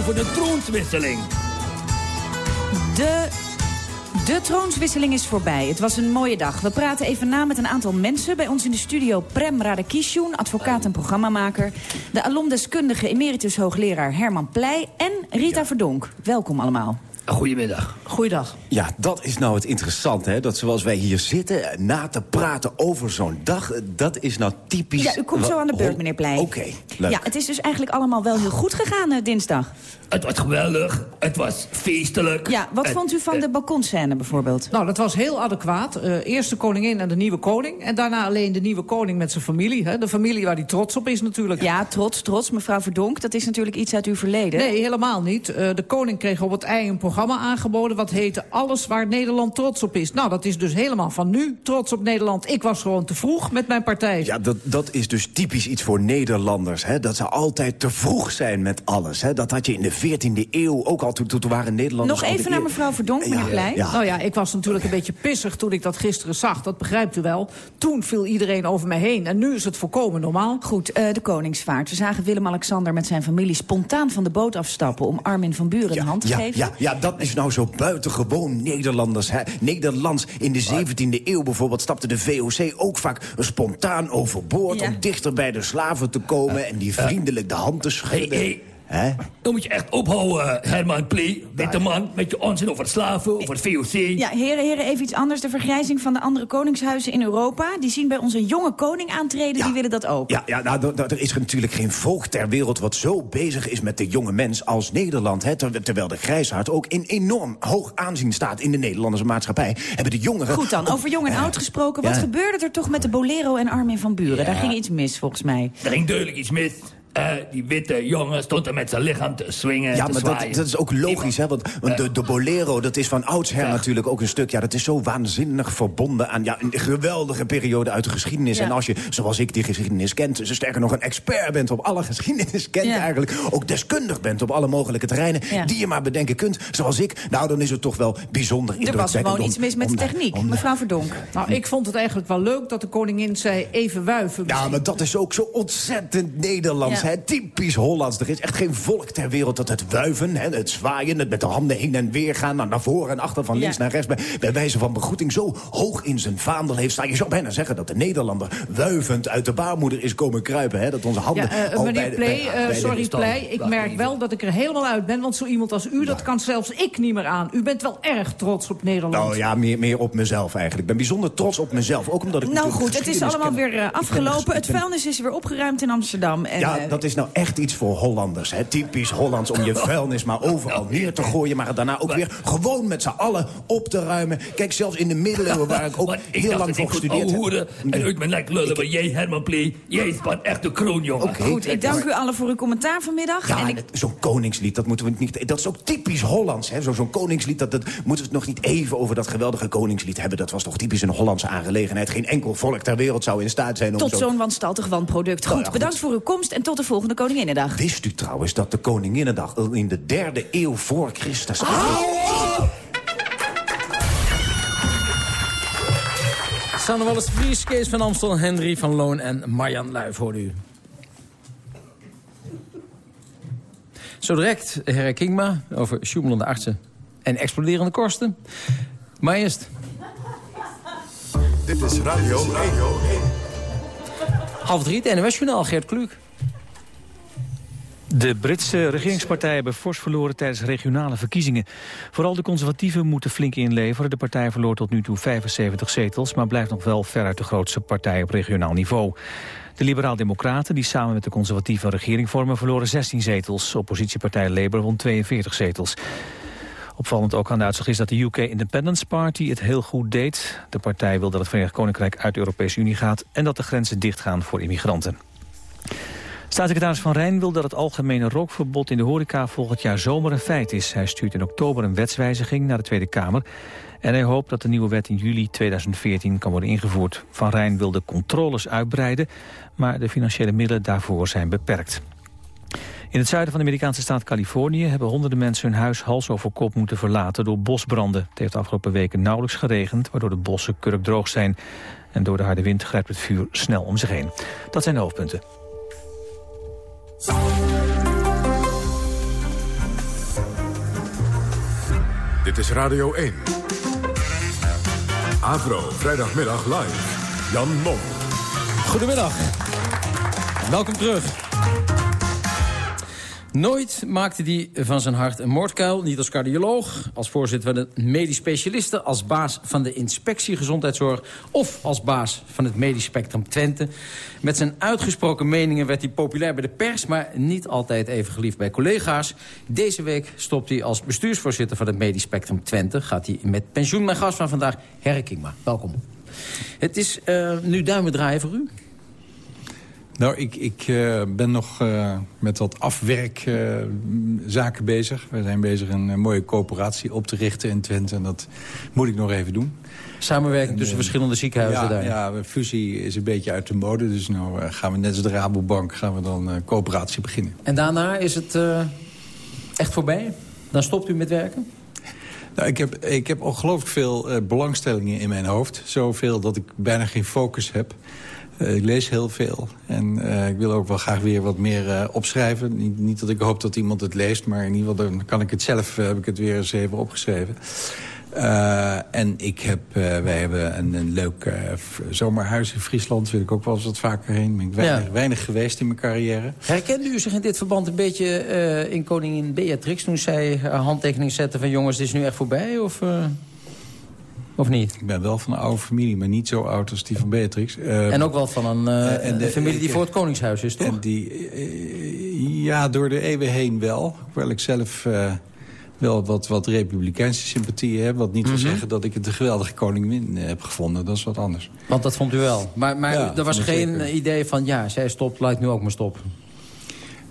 Over de troonswisseling. De, de troonswisseling is voorbij. Het was een mooie dag. We praten even na met een aantal mensen. Bij ons in de studio Prem Radakishun, advocaat en programmamaker. De alomdeskundige emeritus hoogleraar Herman Pleij. En Rita Verdonk. Welkom allemaal. Goedemiddag. Goeiedag. Ja, dat is nou het interessante, hè? Dat zoals wij hier zitten, eh, na te praten over zo'n dag... eh, dat is nou typisch... Ja, u komt zo aan de beurt, meneer Pleij. Oké, leuk. Ja, het is dus eigenlijk allemaal wel heel goed gegaan eh, dinsdag. Het was geweldig. Het was feestelijk. Ja, wat En- vond u van de balkonscène bijvoorbeeld? Nou, dat was heel adequaat. Eh, eerst de koningin en de nieuwe koning. En daarna alleen de nieuwe koning met zijn familie. Hè? De familie waar hij trots op is natuurlijk. Ja, trots, trots. Mevrouw Verdonk, dat is natuurlijk iets uit uw verleden. Nee, helemaal niet. Eh, de koning kreeg op het ei een programma aangeboden... wat heette Alles waar Nederland trots op is. Nou, dat is dus helemaal van nu trots op Nederland. Ik was gewoon te vroeg met mijn partij. Ja, dat, dat is dus typisch iets voor Nederlanders. Hè? Dat ze altijd te vroeg zijn met alles. Hè? Dat had je in de 14e eeuw ook al. Toen, toen waren Nederlanders... Nog even de naar mevrouw Verdonk, meneer Pleij. ja. Nou ja, ik was natuurlijk een beetje pissig toen ik dat gisteren zag. Dat begrijpt u wel. Toen viel iedereen over me heen. En nu is het volkomen normaal. Goed, eh, de Koningsvaart. We zagen Willem-Alexander met zijn familie spontaan van de boot afstappen... om Armin van Buren een hand te Ja, geven. ja, ja, dat is nou zo buitengewoon Nederlanders. Hè? Nederlands in de 17e eeuw bijvoorbeeld stapte de VOC ook vaak spontaan overboord... Ja. om dichter bij de slaven te komen en die vriendelijk de hand te schudden. Hey, Hè? Dan moet je echt ophouden, Herman Plee. Witte man, met je onzin over slaven, over het VOC. Ja, heren, heren, even iets anders. De vergrijzing van de andere koningshuizen in Europa... die zien bij ons een jonge koning aantreden, die willen dat ook. Ja, ja nou, er is natuurlijk geen volk ter wereld wat zo bezig is met de jonge mens als Nederland. Hè, ter- terwijl de grijshaard ook in enorm hoog aanzien staat in de Nederlandse maatschappij. Hebben de jongeren... Goed dan, over jong en oud gesproken. Wat ja. gebeurde er toch met de Bolero en Armin van Buren? Daar ging iets mis, volgens mij. Er ging duidelijk iets mis. Eh, die witte jongen stond er met zijn lichaam te swingen, Ja, te maar dat, dat is ook logisch, hè? Want, want de, de bolero, dat is van oudsher natuurlijk ook een stuk... ja, dat is zo waanzinnig verbonden aan ja, een geweldige periode uit de geschiedenis. Ja. En als je, zoals ik, die geschiedenis kent... zo sterker nog een expert bent op alle geschiedenis kent Ja. eigenlijk... ook deskundig bent op alle mogelijke terreinen... Ja. die je maar bedenken kunt, zoals ik... nou, dan is het toch wel bijzonder Er was gewoon om- iets mis met de techniek. om Mevrouw Verdonk. Nou, ik vond het eigenlijk wel leuk dat de koningin zei even wuiven. Ja, maar dat is ook zo ontzettend Nederlands, Ja. Hè? Typisch Hollands. Er is echt geen volk ter wereld dat het wuiven, hè, het zwaaien... het met de handen heen en weer gaan, nou, naar voren en achter, van links naar rechts... Bij, bij wijze van begroeting zo hoog in zijn vaandel heeft staan. Je zou bijna zeggen dat de Nederlander wuivend uit de baarmoeder is komen kruipen. Hè? Dat onze handen... Ja, eh, al meneer bij de- Play, bij- eh, sorry Play, ik merk wel dat ik er helemaal uit ben. Want zo iemand als u, dat kan zelfs ik niet meer aan. U bent wel erg trots op Nederland. Nou ja, meer, meer op mezelf eigenlijk. Ik ben bijzonder trots op mezelf. Ook omdat ik Nou goed, het is allemaal ken. weer eh, afgelopen. Het vuilnis is weer opgeruimd in Amsterdam. En Ja, eh, dat is nou echt iets voor Hollanders. Hè? Typisch Hollands om je vuilnis maar overal neer te gooien... maar het daarna ook weer gewoon met z'n allen op te ruimen. Kijk, zelfs in de middeleeuwen waar ik ook Maar ik heel dacht lang dat voor ik goed gestudeerd heb. hoorde en uit mijn nek lullen, maar jij Herman Plee, jij is wat echt de kroon, jongen. Goed, ik dank u allen voor uw commentaar vanmiddag. Ja, ik... zo'n koningslied, dat moeten we niet. Dat is ook typisch Hollands, hè? Zo- Zo'n koningslied, dat, dat moeten we het nog niet even over dat geweldige koningslied hebben. Dat was toch typisch een Hollandse aangelegenheid. Geen enkel volk ter wereld zou in staat zijn om Tot zo... zo'n wanstaltig wanproduct. Nou Goed, ja, goed. bedankt voor uw komst en tot de volgende Koninginnedag. Wist u trouwens dat de Koninginnedag al in de derde eeuw voor Christus... Sanne Wallis Vries, Kees van Amstel, Henry van Loon en Marjan Luif hoorde u. Zo direct Herre Kingma over sjoemelende artsen en exploderende kosten. Maar eerst... Dit is Radio 1. Half drie, het NOS-journaal, Gert Kluk. De Britse regeringspartijen hebben fors verloren tijdens regionale verkiezingen. Vooral de conservatieven moeten flink inleveren. De partij verloor tot nu toe 75 zetels... maar blijft nog wel veruit de grootste partij op regionaal niveau. De liberaal-democraten, die samen met de conservatieven een regering vormen... verloren 16 zetels. Oppositiepartij Labour won 42 zetels. Opvallend ook aan de uitslag is dat de UK Independence Party het heel goed deed. De partij wil dat het Verenigd Koninkrijk uit de Europese Unie gaat... en dat de grenzen dichtgaan voor immigranten. Staatssecretaris Van Rijn wil dat het algemene rookverbod in de horeca volgend jaar zomer een feit is. Hij stuurt in oktober een wetswijziging naar de Tweede Kamer. En hij hoopt dat de nieuwe wet in juli 2014 kan worden ingevoerd. Van Rijn wil de controles uitbreiden, maar de financiële middelen daarvoor zijn beperkt. In het zuiden van de Amerikaanse staat Californië hebben honderden mensen hun huis hals over kop moeten verlaten door bosbranden. Het heeft de afgelopen weken nauwelijks geregend, waardoor de bossen kurkdroog zijn. En door de harde wind grijpt het vuur snel om zich heen. Dat zijn de hoofdpunten. Dit is Radio 1. Avro, vrijdagmiddag live. Jan Mom. Goedemiddag. Welkom terug. Nooit maakte hij van zijn hart een moordkuil. Niet als cardioloog, als voorzitter van de medisch specialisten... als baas van de inspectie gezondheidszorg... of als baas van het medisch spectrum Twente. Met zijn uitgesproken meningen werd hij populair bij de pers... maar niet altijd even geliefd bij collega's. Deze week stopt hij als bestuursvoorzitter van het medisch spectrum Twente. Gaat hij met pensioen. Mijn gast van vandaag, Herre Kingma. Welkom. Het is uh, nu duimen draaien voor u. Nou, ik, ik uh, ben nog uh, met wat afwerkzaken uh, bezig. We zijn bezig een mooie coöperatie op te richten in Twente. En dat moet ik nog even doen. Samenwerking tussen verschillende ziekenhuizen ja, daar? Ja, fusie is een beetje uit de mode. Dus nou gaan we net als de Rabobank gaan we dan coöperatie beginnen. En daarna is het echt voorbij? Dan stopt u met werken? Nou, ik, heb, ik heb ongelooflijk veel belangstellingen in mijn hoofd. Zoveel dat ik bijna geen focus heb. Uh, ik lees heel veel en uh, ik wil ook wel graag weer wat meer uh, opschrijven. Niet, niet, dat ik hoop dat iemand het leest, maar in ieder geval dan kan ik het zelf, heb ik het weer eens even opgeschreven. en ik heb, wij hebben een, een leuk zomerhuis in Friesland, wil ik ook wel eens wat vaker heen. Ben ik weinig, ja. weinig geweest in mijn carrière. Herkende u zich in dit verband een beetje in koningin Beatrix toen zij haar handtekening zette van jongens, dit is nu echt voorbij? Of... Of niet? Ik ben wel van een oude familie, maar niet zo oud als die van Beatrix. Uh, en ook wel van een, uh, en de, familie die voor het Koningshuis is, toch? En die, ja, door de eeuwen heen wel. Hoewel ik zelf wel wat, wat republikeinse sympathieën heb. Wat niet wil mm -hmm. zeggen dat ik het een geweldige koningin heb gevonden. Dat is wat anders. Want dat vond u wel. Maar, maar ja, er was geen zeker. idee van, ja, zij stopt, laat ik nu ook maar stoppen.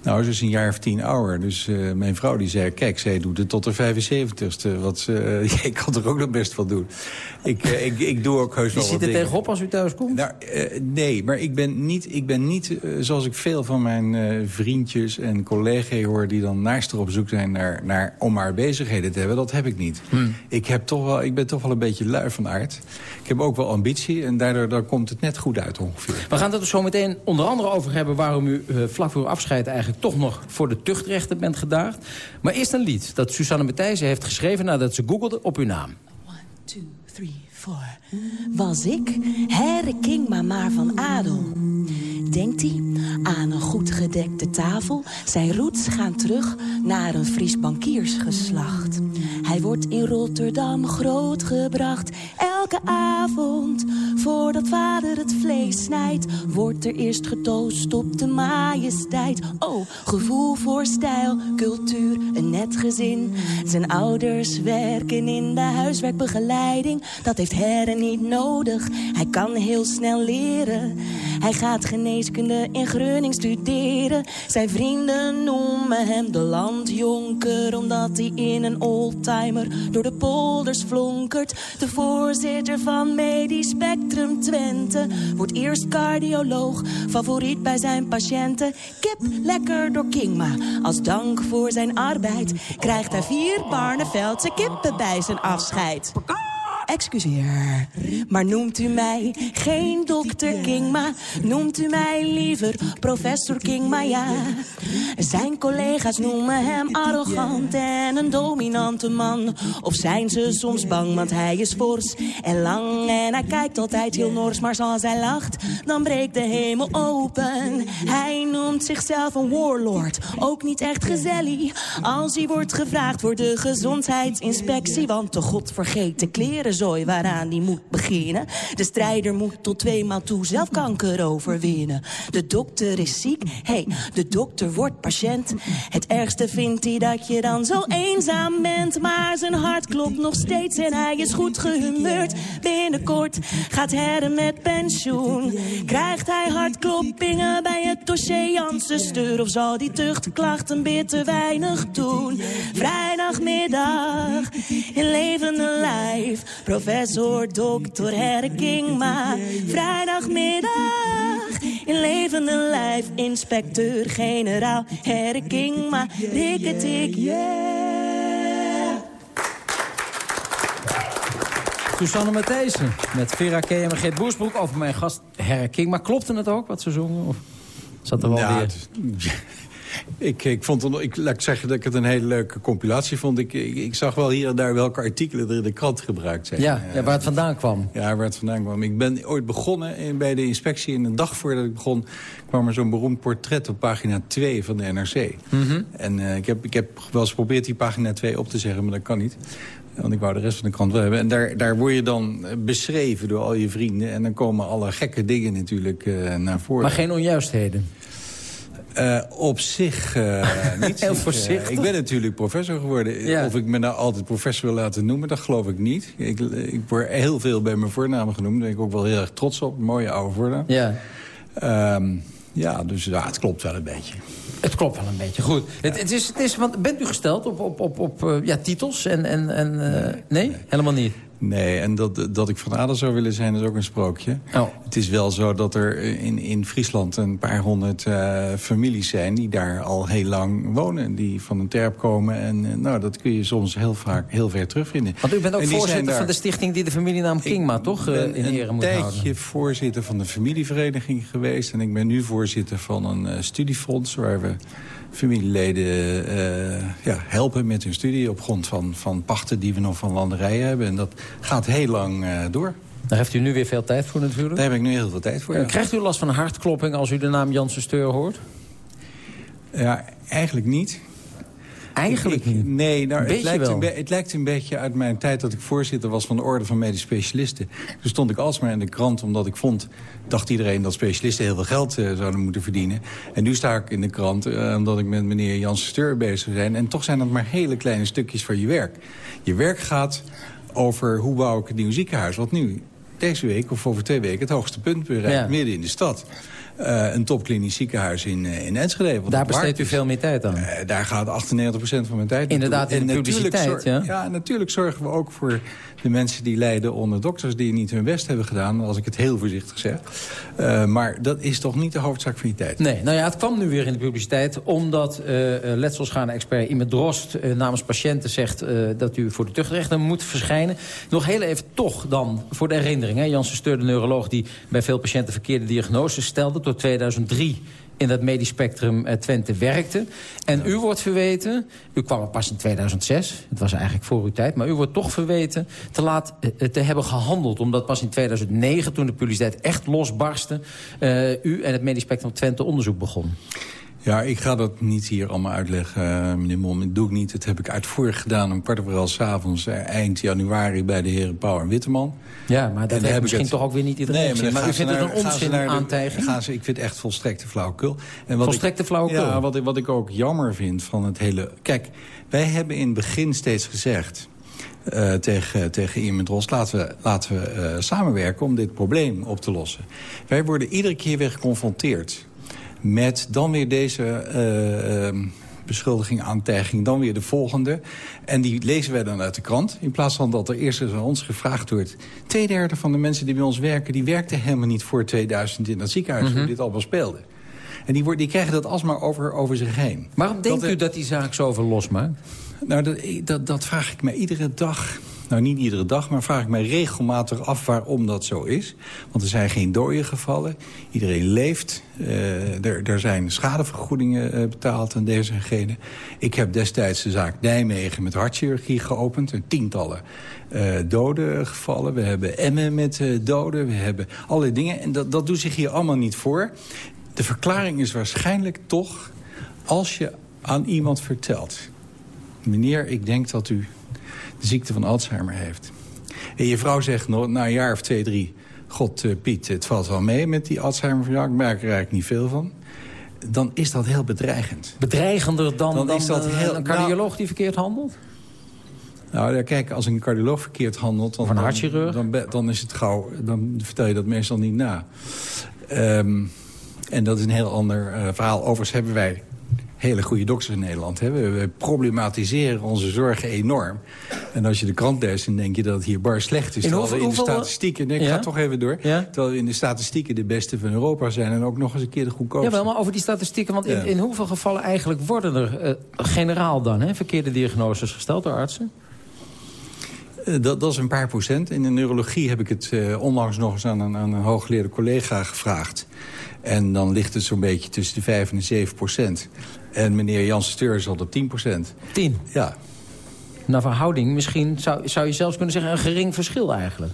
Nou, ze is een jaar of tien ouder. Dus uh, mijn vrouw die zei, kijk, zij doet het tot de 75ste. Wat uh, jij kan er ook nog best wel doen. Ik, uh, ik, ik doe ook heus wel wat. Je zit er tegenop als u thuis komt? Nou, nee, maar ik ben niet, ik ben niet zoals ik veel van mijn vriendjes en collega's hoor... die dan naast op zoek zijn naar, naar, om maar bezigheden te hebben. Dat heb ik niet. Hmm. Ik, heb toch wel, ik ben toch wel een beetje lui van aard. Ik heb ook wel ambitie en daardoor dan komt het net goed uit ongeveer. We gaan het er zo meteen onder andere over hebben... waarom u vlak voor uw afscheid eigenlijk toch nog voor de tuchtrechten bent gedaagd. Maar eerst een lied dat Susanne Matthijssen heeft geschreven... nadat ze googelde op uw naam. One, two, three, four. Was ik Herre Kingma maar van adel? Denkt hij aan een goed gedekte tafel? Zijn roots gaan terug naar een Fries bankiersgeslacht. Hij wordt in Rotterdam grootgebracht. El elke avond, voordat vader het vlees snijdt, wordt er eerst getoost op de majesteit. Oh, gevoel voor stijl, cultuur, een net gezin. Zijn ouders werken in de huiswerkbegeleiding. Dat heeft Herren niet nodig, hij kan heel snel leren. Hij gaat geneeskunde in Studeren. Zijn vrienden noemen hem de landjonker... omdat hij in een oldtimer door de polders flonkert. De voorzitter van Medisch Spectrum Twente... wordt eerst cardioloog, favoriet bij zijn patiënten. Kip lekker door Kingma. Als dank voor zijn arbeid krijgt hij vier Barneveldse kippen bij zijn afscheid. Excuseer, maar noemt u mij geen dokter Kingma? Noemt u mij liever professor Kingma, ja? Zijn collega's noemen hem arrogant en een dominante man. Of zijn ze soms bang, want hij is fors en lang... en hij kijkt altijd heel nors, maar zoals hij lacht... dan breekt de hemel open. Hij noemt zichzelf een warlord, ook niet echt gezellig. Als hij wordt gevraagd voor de gezondheidsinspectie... want de godvergeten klerenzooi waaraan hij moet beginnen. De strijder moet tot tweemaal toe zelf kanker overwinnen. De dokter is ziek, hey, de dokter wordt patiënt. Het ergste vindt hij dat je dan zo eenzaam bent. Maar zijn hart klopt nog steeds en hij is goed gehumeurd. Binnenkort gaat Herren met pensioen. Krijgt hij hartkloppingen bij het dossier Janssen? Of zal die tuchtklachten bitter weinig doen? Vrijdagmiddag in levende lijf. Professor Dr. Herking, maar vrijdagmiddag in levende lijf. Inspecteur-generaal Herking, maar rikketik, yeah. Susanne Matthijssen met Vera K. en Geert Boersbroek over mijn gast Herking. Maar klopte het ook wat ze zongen? Of zat er wel Ja, weer... Ik, ik vond het, ik, laat ik zeggen dat ik het een hele leuke compilatie vond. Ik, ik, ik zag wel hier en daar welke artikelen er in de krant gebruikt zijn. Ja, ja, waar het vandaan kwam. Ja, waar het vandaan kwam. Ik ben ooit begonnen in, bij de inspectie. En een dag voordat ik begon kwam er zo'n beroemd portret op pagina 2 van de NRC. Mhm. En eh, ik, heb, ik heb wel eens geprobeerd die pagina 2 op te zeggen, maar dat kan niet. Want ik wou de rest van de krant wel hebben. En daar, daar word je dan eh, beschreven door al je vrienden. En dan komen alle gekke dingen natuurlijk eh, naar voren. Maar geen onjuistheden. Eh, op zich eh, niet. Heel eh, voorzichtig. Ik, ben natuurlijk professor geworden. Ja. Of ik me nou altijd professor wil laten noemen, dat geloof ik niet. Ik, ik word heel veel bij mijn voornaam genoemd. Daar ben ik ook wel heel erg trots op. Een mooie oude voornaam. Ja. Ehm, ja, dus ja, het klopt wel een beetje. Het klopt wel een beetje. Goed. Het, het is, het is, want bent u gesteld op, op, op, op ja, titels? En, en, en, nee. helemaal niet. Nee, en dat, dat ik van adel zou willen zijn is ook een sprookje. Oh. Het is wel zo dat er in, in Friesland een paar honderd eh, families zijn... die daar al heel lang wonen, die van een terp komen. En eh, nou, dat kun je soms heel vaak heel ver terugvinden. Want u bent ook voorzitter daar- van de stichting die de familienaam Kingma, toch? ben in een ere moet tijdje houden. voorzitter van de familievereniging geweest. En ik ben nu voorzitter van een studiefonds... waar we familieleden eh, ja, helpen met hun studie... op grond van, van pachten die we nog van landerijen hebben. En dat gaat heel lang eh, door. Daar heeft u nu weer veel tijd voor natuurlijk. Daar heb ik nu heel veel tijd voor. Eh, Ja, Krijgt u last van een hartklopping als u de naam Janssen Steur hoort? ja eigenlijk niet. Eigenlijk niet? Nee, nou, het, lijkt wel. een het lijkt een beetje uit mijn tijd dat ik voorzitter was van de Orde van Medisch Specialisten. Toen stond ik alsmaar in de krant omdat ik vond, dacht iedereen dat specialisten heel veel geld eh, zouden moeten verdienen. En nu sta ik in de krant eh, omdat ik met meneer Janssen Steur bezig ben. En toch zijn dat maar hele kleine stukjes van je werk. Je werk gaat over hoe bouw ik een nieuw ziekenhuis. Wat nu deze week of over twee weken het hoogste punt bereikt, Ja. midden in de stad. Eh, een topklinisch ziekenhuis in, eh, in Enschede. Daar besteedt u veel meer tijd aan. Eh, daar gaat 98% van mijn tijd. Inderdaad, in de En publiciteit, ja. ja, natuurlijk zorgen we ook voor de mensen die lijden onder dokters... die niet hun best hebben gedaan, als ik het heel voorzichtig zeg. Maar dat is toch niet de hoofdzaak van je tijd? Nee, nou ja, het kwam nu weer in de publiciteit... omdat letselschade-expert Imet Drost namens patiënten zegt... Dat u voor de tuchtrechter moet verschijnen. Nog heel even toch dan voor de herinnering. Hè? Janssen Steur, de neuroloog die bij veel patiënten verkeerde diagnoses stelde... tot 2003 in dat medisch spectrum uh, Twente werkte. En u wordt verweten, u kwam er pas in 2006, het was eigenlijk voor uw tijd... maar u wordt toch verweten te laat uh, te hebben gehandeld. Omdat pas in 2009, toen de publiciteit echt losbarstte... Uh, u en het medisch spectrum Twente onderzoek begon. Ja, ik ga dat niet hier allemaal uitleggen, uh, meneer Mom. Dat doe ik niet. Dat heb ik uitvoerig gedaan om kwart over elf s'avonds... Uh, eind januari bij de heren Pauw en Witteman. Ja, maar dat heeft misschien toch ook weer niet iedereen nee, maar, maar u vindt naar, het een onzin aantijging? Gaan ze, ik vind het echt volstrekte flauwekul. En wat volstrekte flauwekul? Ja, wat, wat ik ook jammer vind van het hele... Kijk, wij hebben in het begin steeds gezegd... Uh, tegen, tegen iemand Ros. Laten we, laten we uh, samenwerken om dit probleem op te lossen. Wij worden iedere keer weer geconfronteerd met dan weer deze uh, beschuldiging, aantijging, dan weer de volgende. En die lezen wij dan uit de krant. In plaats van dat er eerst eens aan ons gevraagd wordt. Tweederde van de mensen die bij ons werken... die werkten helemaal niet voor 2000 in dat ziekenhuis... Mm -hmm. dit allemaal speelde. En die, die krijgen dat alsmaar over, over zich heen. Waarom denkt dat u dat die zaak zo over losmaakt? Nou, dat, dat, dat vraag ik me iedere dag nou niet iedere dag, maar vraag ik mij regelmatig af waarom dat zo is. Want er zijn geen dode gevallen. Iedereen leeft. Uh, er, er, zijn schadevergoedingen uh, betaald aan deze en gene. Ik heb destijds de zaak Nijmegen met hartchirurgie geopend. Er tientallen uh, doden gevallen. We hebben Emmen met doden. We hebben allerlei dingen. En dat, dat doet zich hier allemaal niet voor. De verklaring is waarschijnlijk toch... als je aan iemand vertelt... meneer, ik denk dat u de ziekte van Alzheimer heeft. En je vrouw zegt nog na een jaar of twee, drie... God, uh, Piet, het valt wel mee met die Alzheimer van jou. Ik merk er eigenlijk niet veel van. Dan is dat heel bedreigend. Bedreigender dan, dan, dan is dat heel, een cardioloog nou, die verkeerd handelt? Nou, ja, kijk, als een cardioloog verkeerd handelt... Dan, of een hartchirurg? Dan, dan, dan, is het gauw, dan vertel je dat meestal niet na. Um, en dat is een heel ander uh, verhaal. Overigens hebben wij hele goede dokters in Nederland. Hè. We, we, problematiseren onze zorgen enorm. En als je de krant leest, dan denk je dat het hier bar slecht is. In, terwijl hoeveel, we in de statistieken... Nee, ik ja? ga toch even door. Ja? Terwijl we in de statistieken de beste van Europa zijn... en ook nog eens een keer de goedkoopste. Ja, wel, maar over die statistieken... want in, ja. in hoeveel gevallen eigenlijk worden er uh, generaal dan... Hè, verkeerde diagnoses gesteld door artsen? Uh, dat, dat, is een paar procent. In de neurologie heb ik het uh, onlangs nog eens aan een, aan een hooggeleerde collega gevraagd. En dan ligt het zo'n beetje tussen de 5 en de 7 procent. En meneer Jan Steur is al op 10 procent. 10? Ja. Naar verhouding misschien zou, zou je zelfs kunnen zeggen een gering verschil eigenlijk.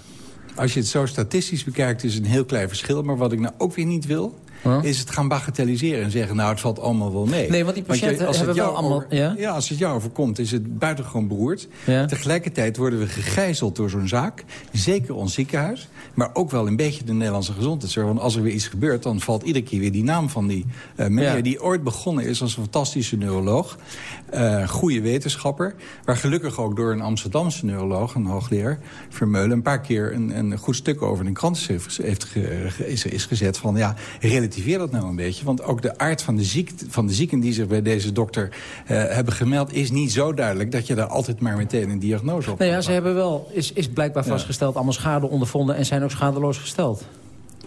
Als je het zo statistisch bekijkt is het een heel klein verschil. Maar wat ik nou ook weer niet wil... Huh? is het gaan bagatelliseren en zeggen... nou, het valt allemaal wel mee. Nee, want die patiënten want je, als hebben het wel allemaal... Over, ja? ja? als het jou overkomt, is het buitengewoon beroerd. Ja. Tegelijkertijd worden we gegijzeld door zo'n zaak. Zeker ons ziekenhuis. Maar ook wel een beetje de Nederlandse gezondheidszorg. Want als er weer iets gebeurt, dan valt iedere keer weer die naam van die uh, meneer... Ja. die ooit begonnen is als een fantastische neuroloog. Uh, goede wetenschapper. Waar gelukkig ook door een Amsterdamse neuroloog, een hoogleraar... Vermeulen, een paar keer een, een goed stuk over in de krant heeft ge, is, is gezet van... ja, relativeer dat nou een beetje. Want ook de aard van de, ziekte, van de zieken die zich bij deze dokter uh, hebben gemeld... is niet zo duidelijk dat je daar altijd maar meteen een diagnose op nou ja, ze hebben wel, is, is blijkbaar vastgesteld, allemaal schade ondervonden... en zijn ook schadeloos gesteld.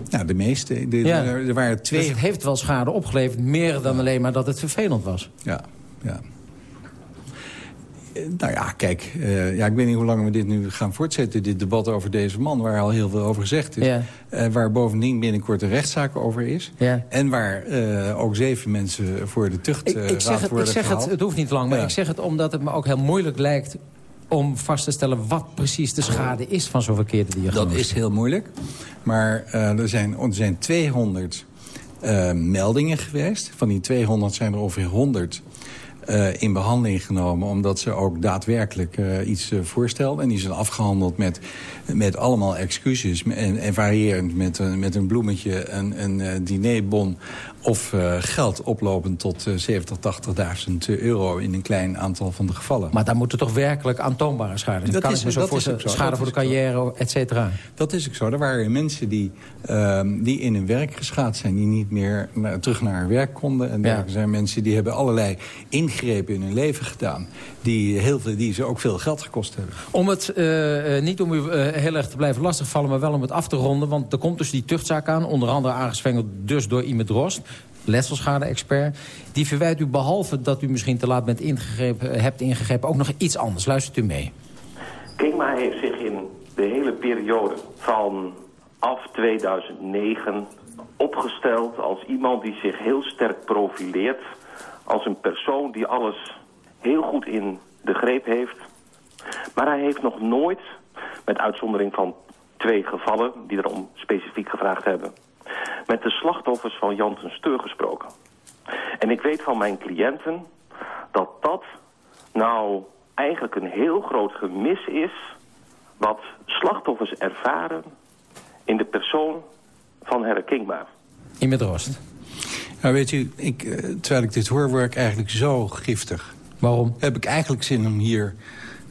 Nou, de meeste. De, ja. er, er waren twee... Dus het heeft wel schade opgeleverd, meer dan alleen maar dat het vervelend was. Ja, ja. Nou ja, kijk, uh, ja, ik weet niet hoe lang we dit nu gaan voortzetten... dit debat over deze man, waar al heel veel over gezegd is. Ja. Uh, waar bovendien binnenkort een rechtszaak over is. Ja. En waar uh, ook zeven mensen voor de tucht ik, ik zeg het, ik zeg het, het hoeft niet lang, maar ja. ik zeg het omdat het me ook heel moeilijk lijkt om vast te stellen wat precies de schade is van zo'n verkeerde diagnose. Dat is heel moeilijk. Maar er, zijn, er zijn 200 meldingen geweest. Van die 200 zijn er ongeveer 100 uh, in behandeling genomen... omdat ze ook daadwerkelijk uh, iets uh. En die zijn afgehandeld met, met allemaal excuses. En, en variërend met, met een bloemetje, een, een dinerbon of uh, geld oplopend tot uh, 70, 80.000 euro in een klein aantal van de gevallen. Maar daar moeten toch werkelijk aantoonbare schade zijn? Dat kan is, me zo voorstellen, schade voor de carrière, et cetera. Dat is ook zo. Er waren mensen die, uh, die in hun werk geschaad zijn... die niet meer naar, terug naar hun werk konden. En ja. er zijn mensen die hebben allerlei ingrepen in hun leven gedaan... die, heel veel, die ze ook veel geld gekost hebben. Om het, uh, niet om u heel erg te blijven lastigvallen... maar wel om het af te ronden, want er komt dus die tuchtzaak aan... onder andere aangesvengeld dus door Imet Drost letselschade-expert. Die verwijt u behalve dat u misschien te laat bent ingegrepen, hebt ingegrepen... ook nog iets anders. Luistert u mee. Kingma heeft zich in de hele periode van af 2009 opgesteld als iemand die zich heel sterk profileert... als een persoon die alles heel goed in de greep heeft. Maar hij heeft nog nooit, met uitzondering van twee gevallen... die erom specifiek gevraagd hebben met de slachtoffers van Janssen Steur gesproken. En ik weet van mijn cliënten dat dat nou eigenlijk een heel groot gemis is... wat slachtoffers ervaren in de persoon van Herre Kingma. In met Rost. Nou weet u, ik, eh, terwijl ik dit hoor, word ik eigenlijk zo giftig. Waarom? Heb ik eigenlijk zin om hier...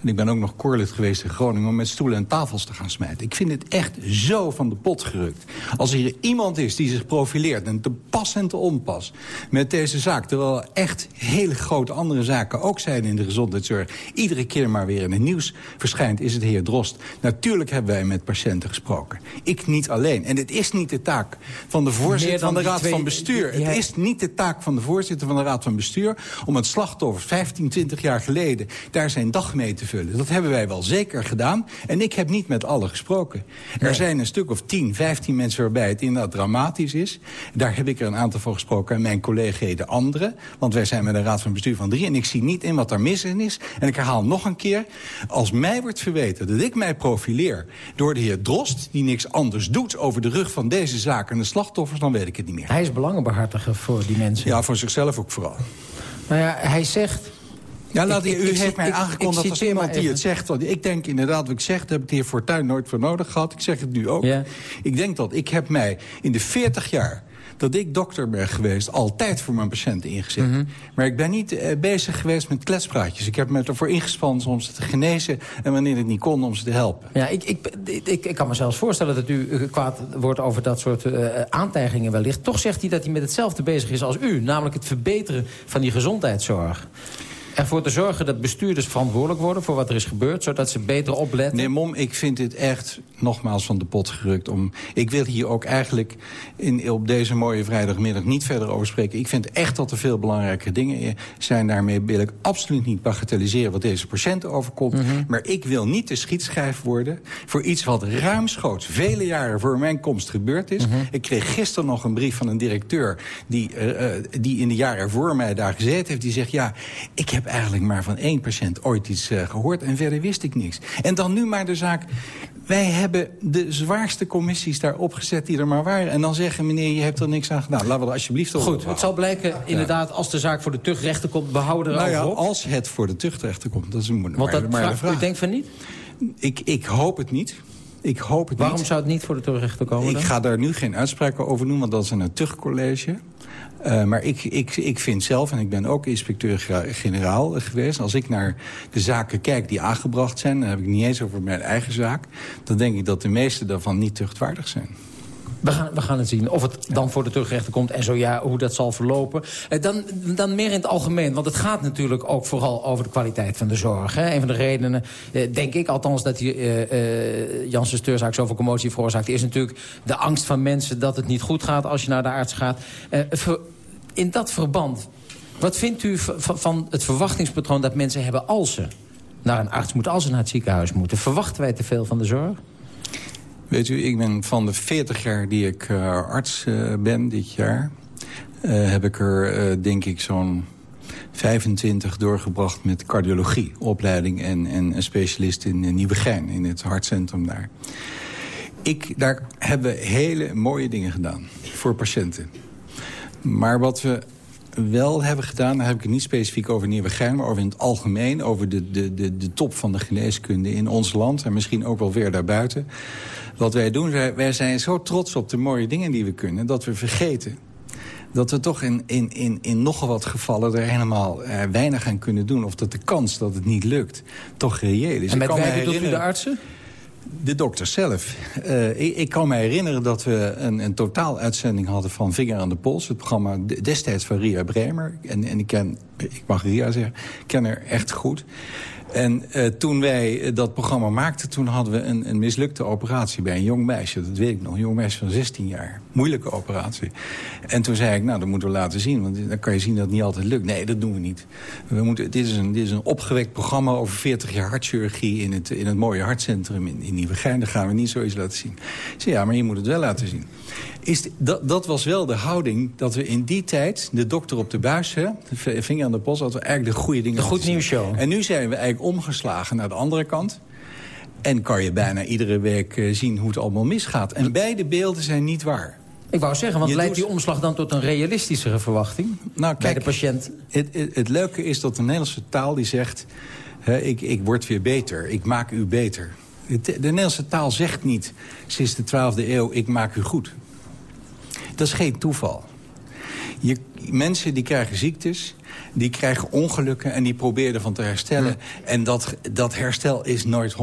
En ik ben ook nog koorlid geweest in Groningen... om met stoelen en tafels te gaan smijten. Ik vind het echt zo van de pot gerukt. Als er iemand is die zich profileert en te pas en te onpas... met deze zaak, terwijl echt hele grote andere zaken ook zijn in de gezondheidszorg... iedere keer maar weer in het nieuws verschijnt, is het heer Drost. Natuurlijk hebben wij met patiënten gesproken. Ik niet alleen. En het is niet de taak van de voorzitter van de Raad twee, van Bestuur. Het is niet de taak van de voorzitter van de Raad van Bestuur... om het slachtoffer 15, 20 jaar geleden daar zijn dag mee te vullen. Dat hebben wij wel zeker gedaan. En ik heb niet met allen gesproken. Er zijn een stuk of 10, 15 mensen waarbij het inderdaad dramatisch is. Daar heb ik er een aantal van gesproken. En mijn collega de andere. Want wij zijn met een raad van bestuur van drie. En ik zie niet in wat daar mis in is. En ik herhaal nog een keer. Als mij wordt verweten dat ik mij profileer door de heer Drost... die niks anders doet over de rug van deze zaak en de slachtoffers... dan weet ik het niet meer. Hij is belangenbehartiger voor die mensen. Ja, voor zichzelf ook vooral. Nou ja, hij zegt ja, laat, ik, u ik, heeft mij aangekondigd als iemand die het zegt. Want ik denk inderdaad, wat ik zeg, daar heb ik de heer Fortuyn nooit voor nodig gehad. Ik zeg het nu ook. Ja. Ik denk dat ik heb mij in de 40 jaar dat ik dokter ben geweest, altijd voor mijn patiënten ingezet. Mm -hmm. Maar ik ben niet uh, bezig geweest met kletspraatjes. Ik heb me ervoor ingespannen om ze te genezen... en wanneer het niet kon, om ze te helpen. Ja, ik, ik, ik, ik kan me zelfs voorstellen dat u kwaad wordt over dat soort uh, aantijgingen wellicht. Toch zegt hij dat hij met hetzelfde bezig is als u. Namelijk het verbeteren van die gezondheidszorg ervoor te zorgen dat bestuurders verantwoordelijk worden... voor wat er is gebeurd, zodat ze beter opletten? Nee, mom, ik vind dit echt nogmaals van de pot gerukt. Om, ik wil hier ook eigenlijk in, op deze mooie vrijdagmiddag niet verder over spreken. Ik vind echt dat er veel belangrijke dingen zijn. Daarmee wil ik absoluut niet bagatelliseren wat deze patiënten overkomt. Mm -hmm. Maar ik wil niet de schietschijf worden voor iets wat ruimschoots... vele jaren voor mijn komst gebeurd is. Mm -hmm. Ik kreeg gisteren nog een brief van een directeur... die, uh, die in de jaren voor mij daar gezeten heeft. Die zegt, ja, ik heb eigenlijk maar van één patiënt ooit iets uh, gehoord... en verder wist ik niks. En dan nu maar de zaak... Wij hebben de zwaarste commissies daar opgezet die er maar waren. En dan zeggen, meneer, je hebt er niks aan gedaan. Laten we er alsjeblieft over Goed, het zal blijken, inderdaad, als de zaak voor de tuchtrechter komt... behouden nou ja, als het voor de tuchtrechter komt, dat is een Want dat maar, maar vraag, U denkt van niet? Ik, ik hoop het niet. Ik hoop het Waarom niet. zou het niet voor de tuchtrechter komen Ik dan? ga daar nu geen uitspraken over doen, want dat is een tuchtcollege. Uh, maar ik, ik, ik vind zelf, en ik ben ook inspecteur-generaal geweest... als ik naar de zaken kijk die aangebracht zijn... dan heb ik niet eens over mijn eigen zaak... dan denk ik dat de meeste daarvan niet tuchtwaardig zijn. We gaan, we gaan het zien. Of het dan voor de terugrechter komt en zo ja, hoe dat zal verlopen. Eh, dan, dan meer in het algemeen. Want het gaat natuurlijk ook vooral over de kwaliteit van de zorg. Hè. Een van de redenen, eh, denk ik althans, dat die uh, uh, Janssen Steurzaak zoveel commotie veroorzaakt... is natuurlijk de angst van mensen dat het niet goed gaat als je naar de arts gaat. Uh, in dat verband, wat vindt u van het verwachtingspatroon dat mensen hebben als ze naar een arts moeten, als ze naar het ziekenhuis moeten? Verwachten wij te veel van de zorg? Weet u, ik ben van de 40 jaar die ik uh, arts uh, ben dit jaar... Uh, heb ik er, denk ik, zo'n 25 doorgebracht met cardiologie, opleiding... en, en een specialist in Nieuwegein, in het hartcentrum daar. Ik, daar hebben we hele mooie dingen gedaan voor patiënten. Maar wat we wel hebben gedaan, daar heb ik het niet specifiek over Nieuwegein... maar over in het algemeen, over de, de, de, de top van de geneeskunde in ons land... en misschien ook wel weer daarbuiten. Wat wij doen, wij, wij zijn zo trots op de mooie dingen die we kunnen... dat we vergeten dat we toch in, in, in, in nogal wat gevallen er helemaal uh, weinig aan kunnen doen. Of dat de kans dat het niet lukt toch reëel is. En met wij bedoelt u de artsen? De dokter zelf. Uh, ik, ik, kan me herinneren dat we een, een totaaluitzending hadden van Vinger aan de Pols. Het programma destijds van Ria Bremer. En, en ik ken, ik mag Ria zeggen, ik ken haar echt goed. En uh, toen wij dat programma maakten, toen hadden we een, een mislukte operatie bij een jong meisje. Dat weet ik nog, een jong meisje van 16 jaar. Moeilijke operatie. En toen zei ik, nou, dat moeten we laten zien. Want dan kan je zien dat het niet altijd lukt. Nee, dat doen we niet. We moeten, dit, is een, dit is een opgewekt programma over 40 jaar hartchirurgie... in het, in het mooie hartcentrum in, in Nieuwegein. Dan gaan we niet zoiets laten zien. Ik zei, ja, maar je moet het wel laten zien. Is dat, dat was wel de houding dat we in die tijd... de dokter op de buis, hè, de vinger aan de pols... dat we eigenlijk de goede dingen De goed nieuws show. En nu zijn we eigenlijk omgeslagen naar de andere kant. En kan je bijna iedere week uh, zien hoe het allemaal misgaat. En beide beelden zijn niet waar. Ik wou zeggen, want Je leidt doet- die omslag dan tot een realistischere verwachting? Nou, bij de patiënt? Het, het, het leuke is dat de Nederlandse taal die zegt... hè, ik, ik word weer beter, ik maak u beter. De Nederlandse taal zegt niet sinds de 12e eeuw... ik maak u goed. Dat is geen toeval. Je, mensen die krijgen ziektes, die krijgen ongelukken... en die proberen ervan te herstellen. En dat, dat herstel is nooit 100%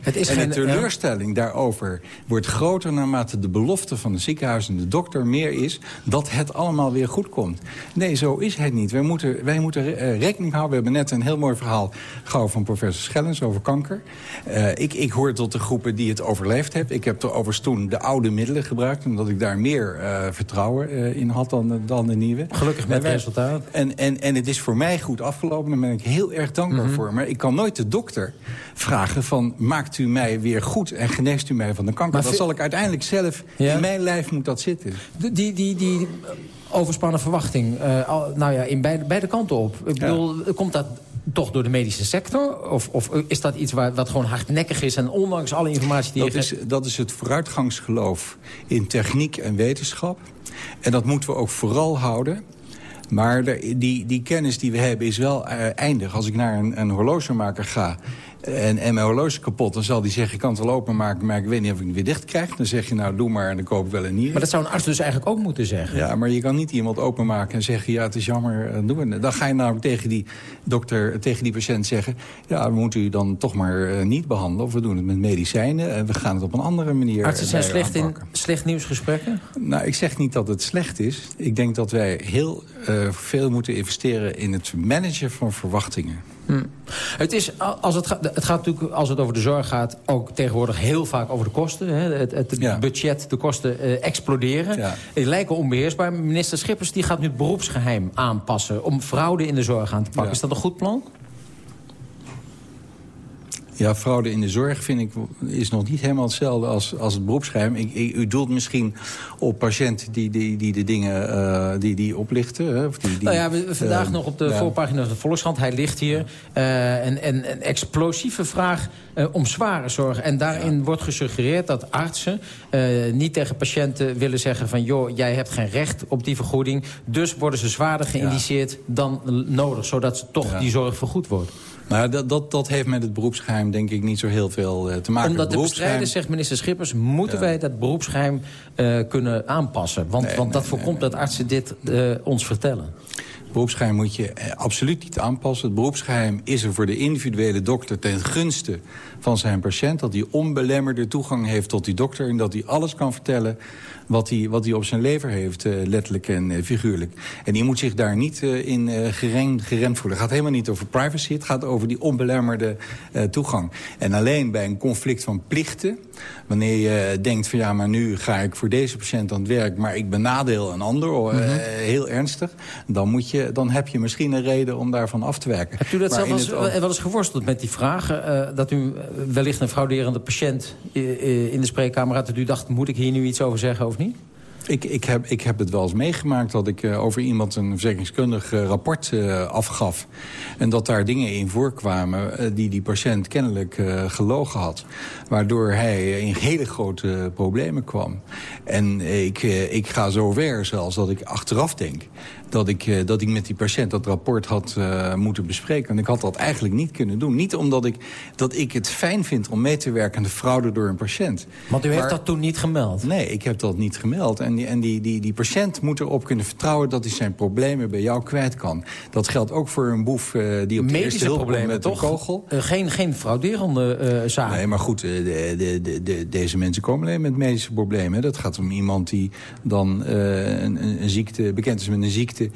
Het is en geen- de teleurstelling daarover wordt groter... naarmate de belofte van de ziekenhuis en de dokter meer is... dat het allemaal weer goed komt. Nee, zo is het niet. Wij moeten, wij moeten eh, rekening houden. We hebben net een heel mooi verhaal gehouden van professor Schellens over kanker. Eh, ik, ik hoor tot de groepen die het overleefd hebben. Ik heb er overigens toen de oude middelen gebruikt... omdat ik daar meer eh, vertrouwen in had dan, dan de nieuwe. Gelukkig met wij- resultaat. En, en, en het is voor mij goed afgelopen. Daar ben ik heel erg dankbaar Mhm. voor. Maar ik kan nooit de dokter vragen van... maakt u mij weer goed en geneest u mij van de kanker? Maar dat zal ik uiteindelijk zelf... Ja? In mijn lijf moet dat zitten. Die, die, die, die overspannen verwachting, eh, nou ja, in beide, beide kanten op. Ik bedoel, komt dat toch door de medische sector? Of, of is dat iets waar, wat gewoon hardnekkig is... en ondanks alle informatie die Dat je is, dat is het vooruitgangsgeloof in techniek en wetenschap. En dat moeten we ook vooral houden. Maar de- die, die kennis die we hebben is wel eh, eindig. Als ik naar een, een horlogemaker ga en, en mijn horloge kapot... dan zal die zeggen, ik kan het wel openmaken... maar ik weet niet of ik het weer dicht krijg. Dan zeg je, nou, doe maar en dan koop ik wel een nieuwe. Maar dat zou een arts dus eigenlijk ook moeten zeggen. Ja, maar je kan niet iemand openmaken en zeggen... ja, het is jammer, eh, doen we. Dan ga je namelijk tegen die dokter, tegen die patiënt zeggen... ja, we moeten u dan toch maar eh, niet behandelen... of we doen het met medicijnen en we gaan het op een andere manier Artsen zijn slecht in slecht nieuwsgesprekken? Nou, ik zeg niet dat het slecht is. Ik denk dat wij heel eh, veel moeten investeren... in het managen van verwachtingen. Hm. Het, is, als het, gaat, het gaat natuurlijk, als het over de zorg gaat... ook tegenwoordig heel vaak over de kosten. Hè. Het, het budget, de kosten eh, exploderen. Ja. Die lijken onbeheersbaar. Minister Schippers die gaat nu het beroepsgeheim aanpassen... om fraude in de zorg aan te pakken. Ja. Is dat een goed plan? Ja, fraude in de zorg vind ik is nog niet helemaal hetzelfde als, als het beroepsgeheim. Ik, ik- u doelt misschien op patiënten die, die, die de dingen eh, die, die oplichten. Hè, of die, die, nou ja, we, vandaag eh, nog op de ja. voorpagina van de Volkskrant. Hij ligt hier. Eh, en, en een explosieve vraag eh, om zware zorg. En daarin wordt gesuggereerd dat artsen eh, niet tegen patiënten willen zeggen van... joh, jij hebt geen recht op die vergoeding. Dus worden ze zwaarder geïndiceerd dan nodig. Zodat ze toch die zorg vergoed wordt. Maar dat, dat, dat heeft met het beroepsgeheim denk ik niet zo heel veel eh, te maken. Om dat Het te bestrijden, zegt minister Schippers... moeten Ja. wij dat beroepsgeheim eh, kunnen aanpassen. Want, want dat voorkomt dat artsen dit eh, ons vertellen. beroepsgeheim moet je absoluut niet aanpassen. Het beroepsgeheim is er voor de individuele dokter ten gunste van zijn patiënt. Dat hij onbelemmerde toegang heeft tot die dokter. En dat hij alles kan vertellen wat hij, wat hij op zijn lever heeft, eh, letterlijk en eh, figuurlijk. En die moet zich daar niet eh, in gerem, geremd voelen. Het gaat helemaal niet over privacy. Het gaat over die onbelemmerde toegang. En alleen bij een conflict van plichten... wanneer je denkt van ja, maar nu ga ik voor deze patiënt aan het werk... maar ik benadeel een ander, Mhm. heel ernstig... Dan, moet je, dan heb je misschien een reden om daarvan af te werken. Hebt u dat Maar zelf wel eens, wel eens geworsteld met die vragen? dat u wellicht een frauderende patiënt in de spreekkamer had... dat u dacht, moet ik hier nu iets over zeggen of niet? Ik, ik, heb, ik heb het wel eens meegemaakt dat ik eh, over iemand een verzekeringskundig eh, rapport eh, afgaf. En dat daar dingen in voorkwamen die die patiënt kennelijk gelogen had. Waardoor hij in hele grote problemen kwam. En ik, ik ga zo ver zelfs dat ik achteraf denk dat ik, dat ik met die patiënt dat rapport had moeten bespreken. En ik had dat eigenlijk niet kunnen doen. Niet omdat ik, dat ik het fijn vind om mee te werken aan de fraude door een patiënt. Want u heeft dat toen niet gemeld? Nee, ik heb dat niet gemeld. En, die, en die, die, die patiënt moet erop kunnen vertrouwen... dat hij zijn problemen bij jou kwijt kan. Dat geldt ook voor een boef eh, die op de eerste Medische komt problemen, met toch? een kogel. Eh, geen, geen frauderende eh zaak. Nee, maar goed, de, de, de, de- deze mensen komen alleen met medische problemen. Dat gaat om iemand die dan een, een, ziekte, bekend is met een ziekte...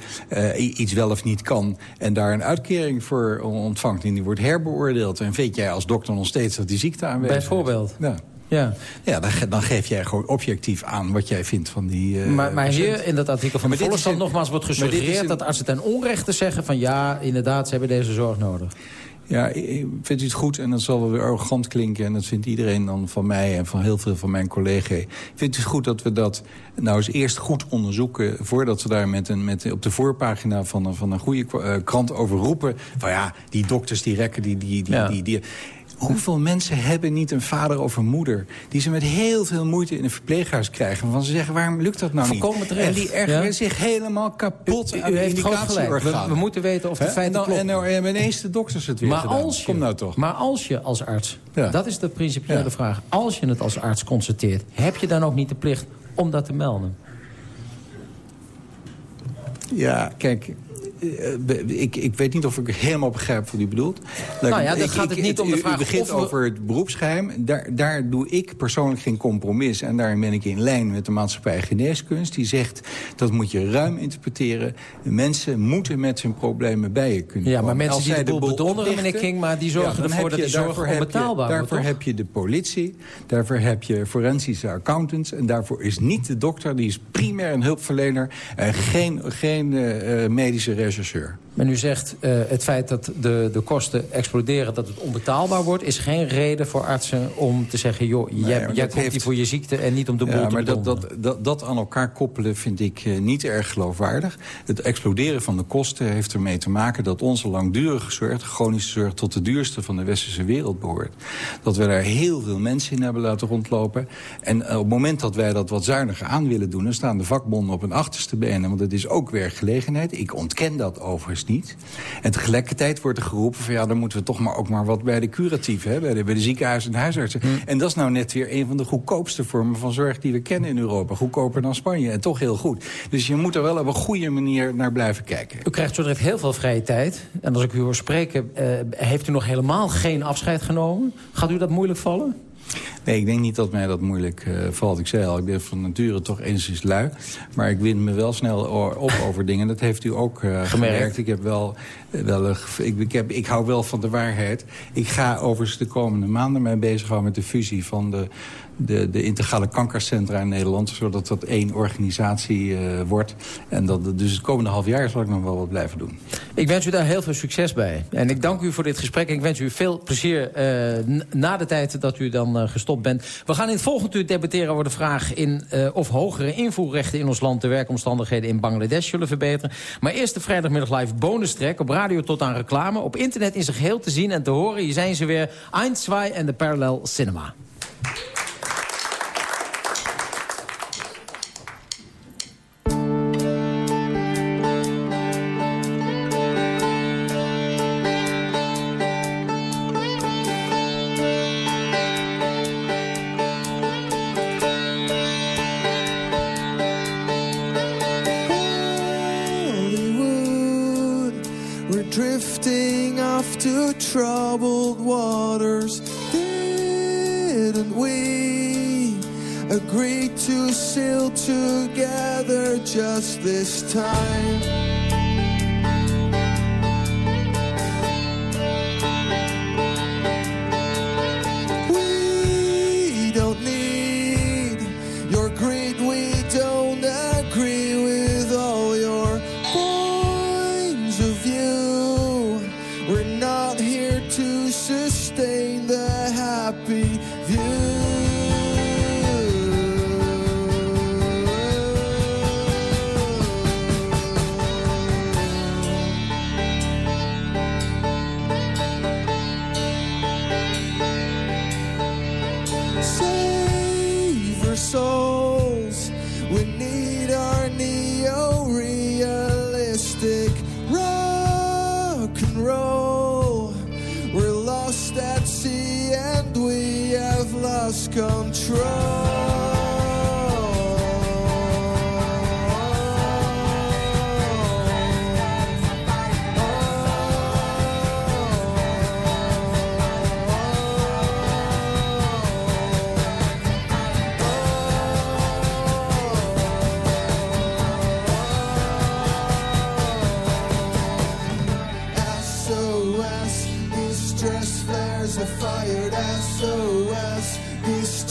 iets wel of niet kan en daar een uitkering voor ontvangt... en die wordt herbeoordeeld. En weet jij als dokter nog steeds dat die ziekte aanwezig is? Bijvoorbeeld? Ja. Ja. Ja, dan, ge- dan geef jij gewoon objectief aan wat jij vindt van die... eh, maar, maar hier in dat artikel van de Volkskrant nogmaals wordt gesuggereerd... een- dat artsen ten onrechte zeggen van ja, inderdaad, ze hebben deze zorg nodig. Ja, vindt u het goed, en dat zal wel weer arrogant klinken... en dat vindt iedereen dan van mij en van heel veel van mijn collega's... vindt u het goed dat we dat nou eens eerst goed onderzoeken... voordat we daar met een, met, op de voorpagina van, een- van een goede eh, krant over roepen... van ja, die dokters die rekken, die... die, die, Ja. die, die Hoeveel mensen hebben niet een vader of een moeder... die ze met heel veel moeite in een verpleeghuis krijgen... waarvan ze zeggen, waarom lukt dat nou Volkomen niet? terecht. En die ergeren Ja. zich helemaal kapot U- aan u de indicatieorganen. We- we moeten weten of de Hè? feiten en kloppen. En nou hebben ineens de dokters het weer Maar gedaan. als, je, Kom nou toch. maar als je als arts, Ja. dat is de principiële Ja. vraag... als je het als arts constateert, heb je dan ook niet de plicht om dat te melden? Ja, kijk... eh, ik, ik weet niet of ik helemaal begrijp wat u bedoelt. Nou ja, dan ik- gaat het niet om de vraag U begint we- over het beroepsgeheim. Daar, daar doe ik persoonlijk geen compromis. En daarin ben ik in lijn met de maatschappij geneeskunst. Die zegt, dat moet je ruim interpreteren. Mensen moeten met hun problemen bij je kunnen Ja, maar komen. mensen die de boel bedonderen, meneer King... maar die zorgen dan ervoor dat je- die zorg daarvoor heb je- onbetaalbaar Daarvoor heb je de politie, daarvoor heb je forensische accountants... en daarvoor is niet de dokter, die is primair een hulpverlener... en geen, geen eh, medische rechercheur. Men u zegt, eh, het feit dat de, de kosten exploderen... dat het onbetaalbaar wordt, is geen reden voor artsen om te zeggen... joh, jij, komt heeft- hier voor je ziekte en niet om de boel Ja, te maar dat, dat, dat, dat aan elkaar koppelen vind ik eh, niet erg geloofwaardig. Het exploderen van de kosten heeft ermee te maken... dat onze langdurige zorg, chronische zorg... tot de duurste van de westerse wereld behoort. Dat we daar heel veel mensen in hebben laten rondlopen. En eh, op het moment dat wij dat wat zuiniger aan willen doen... dan staan de vakbonden op hun achterste benen. Want het is ook werkgelegenheid. Ik ontken dat overigens niet. En tegelijkertijd wordt er geroepen... van ja, dan moeten we toch maar ook maar wat bij de curatief... Hè, bij, de, bij de ziekenhuizen en de huisartsen. En dat is nou net weer een van de goedkoopste vormen van zorg... die we kennen in Europa. Goedkoper dan Spanje en toch heel goed. Dus je moet er wel op een goede manier naar blijven kijken. U krijgt zo direct heel veel vrije tijd. En als ik u hoor spreken, eh, heeft u nog helemaal geen afscheid genomen? Gaat u dat moeilijk vallen? Nee, ik denk niet dat mij dat moeilijk eh, valt. Ik zei al, ik ben van nature toch enigszins lui. Maar ik wind me wel snel op over dingen. Dat heeft u ook eh, gemerkt. Ik, heb wel, eh, wel een ik, ik, heb, ik hou wel van de waarheid. Ik ga overigens de komende maanden mee bezighouden met de fusie van de, de, de integrale kankercentra in Nederland. Zodat dat één organisatie eh, wordt. En dat, dus het komende half jaar zal ik nog wel wat blijven doen. Ik wens u daar heel veel succes bij. En ik dank u voor dit gesprek. Ik wens u veel plezier eh, na de tijd dat u dan eh, gestopt bent. We gaan in het volgende uur debatteren over de vraag... In, of hogere invoerrechten in ons land de werkomstandigheden in Bangladesh zullen verbeteren. Maar eerst de vrijdagmiddag live bonus track. Op radio tot aan reclame. Op internet in zijn geheel te zien en te horen. Hier zijn ze weer. 1, 2 en de Parallel Cinema. Just this time?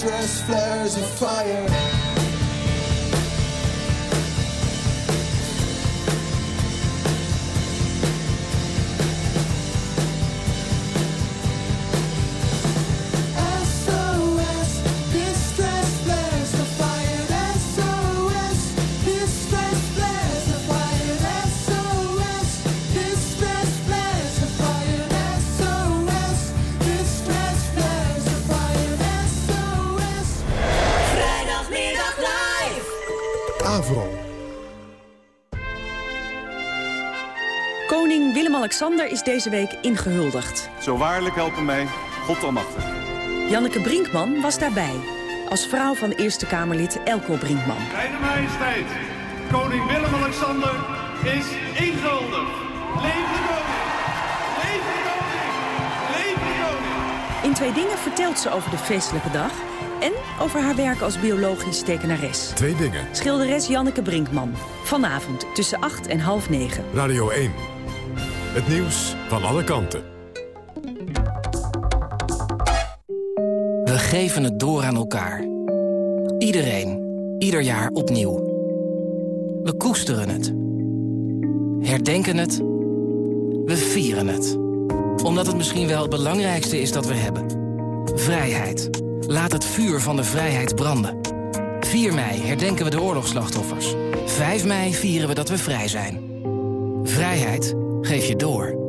dress flares of fire. Willem-Alexander is deze week ingehuldigd. Zo waarlijk helpen mij, God almachtig. Janneke Brinkman was daarbij. Als vrouw van Eerste Kamerlid Elko Brinkman. Zijne majesteit, koning Willem-Alexander is ingehuldigd. Leef de koning! Leef de koning! Leef de koning! In twee dingen vertelt ze over de feestelijke dag... en over haar werk als biologisch tekenares. Twee dingen. Schilderes Janneke Brinkman. Vanavond tussen 8 en half 9. Radio 1. Het nieuws van alle kanten. We geven het door aan elkaar. Iedereen. Ieder jaar opnieuw. We koesteren het. Herdenken het. We vieren het. Omdat het misschien wel het belangrijkste is dat we hebben. Vrijheid. Laat het vuur van de vrijheid branden. 4 mei herdenken we de oorlogsslachtoffers. 5 mei vieren we dat we vrij zijn. Vrijheid geef je door.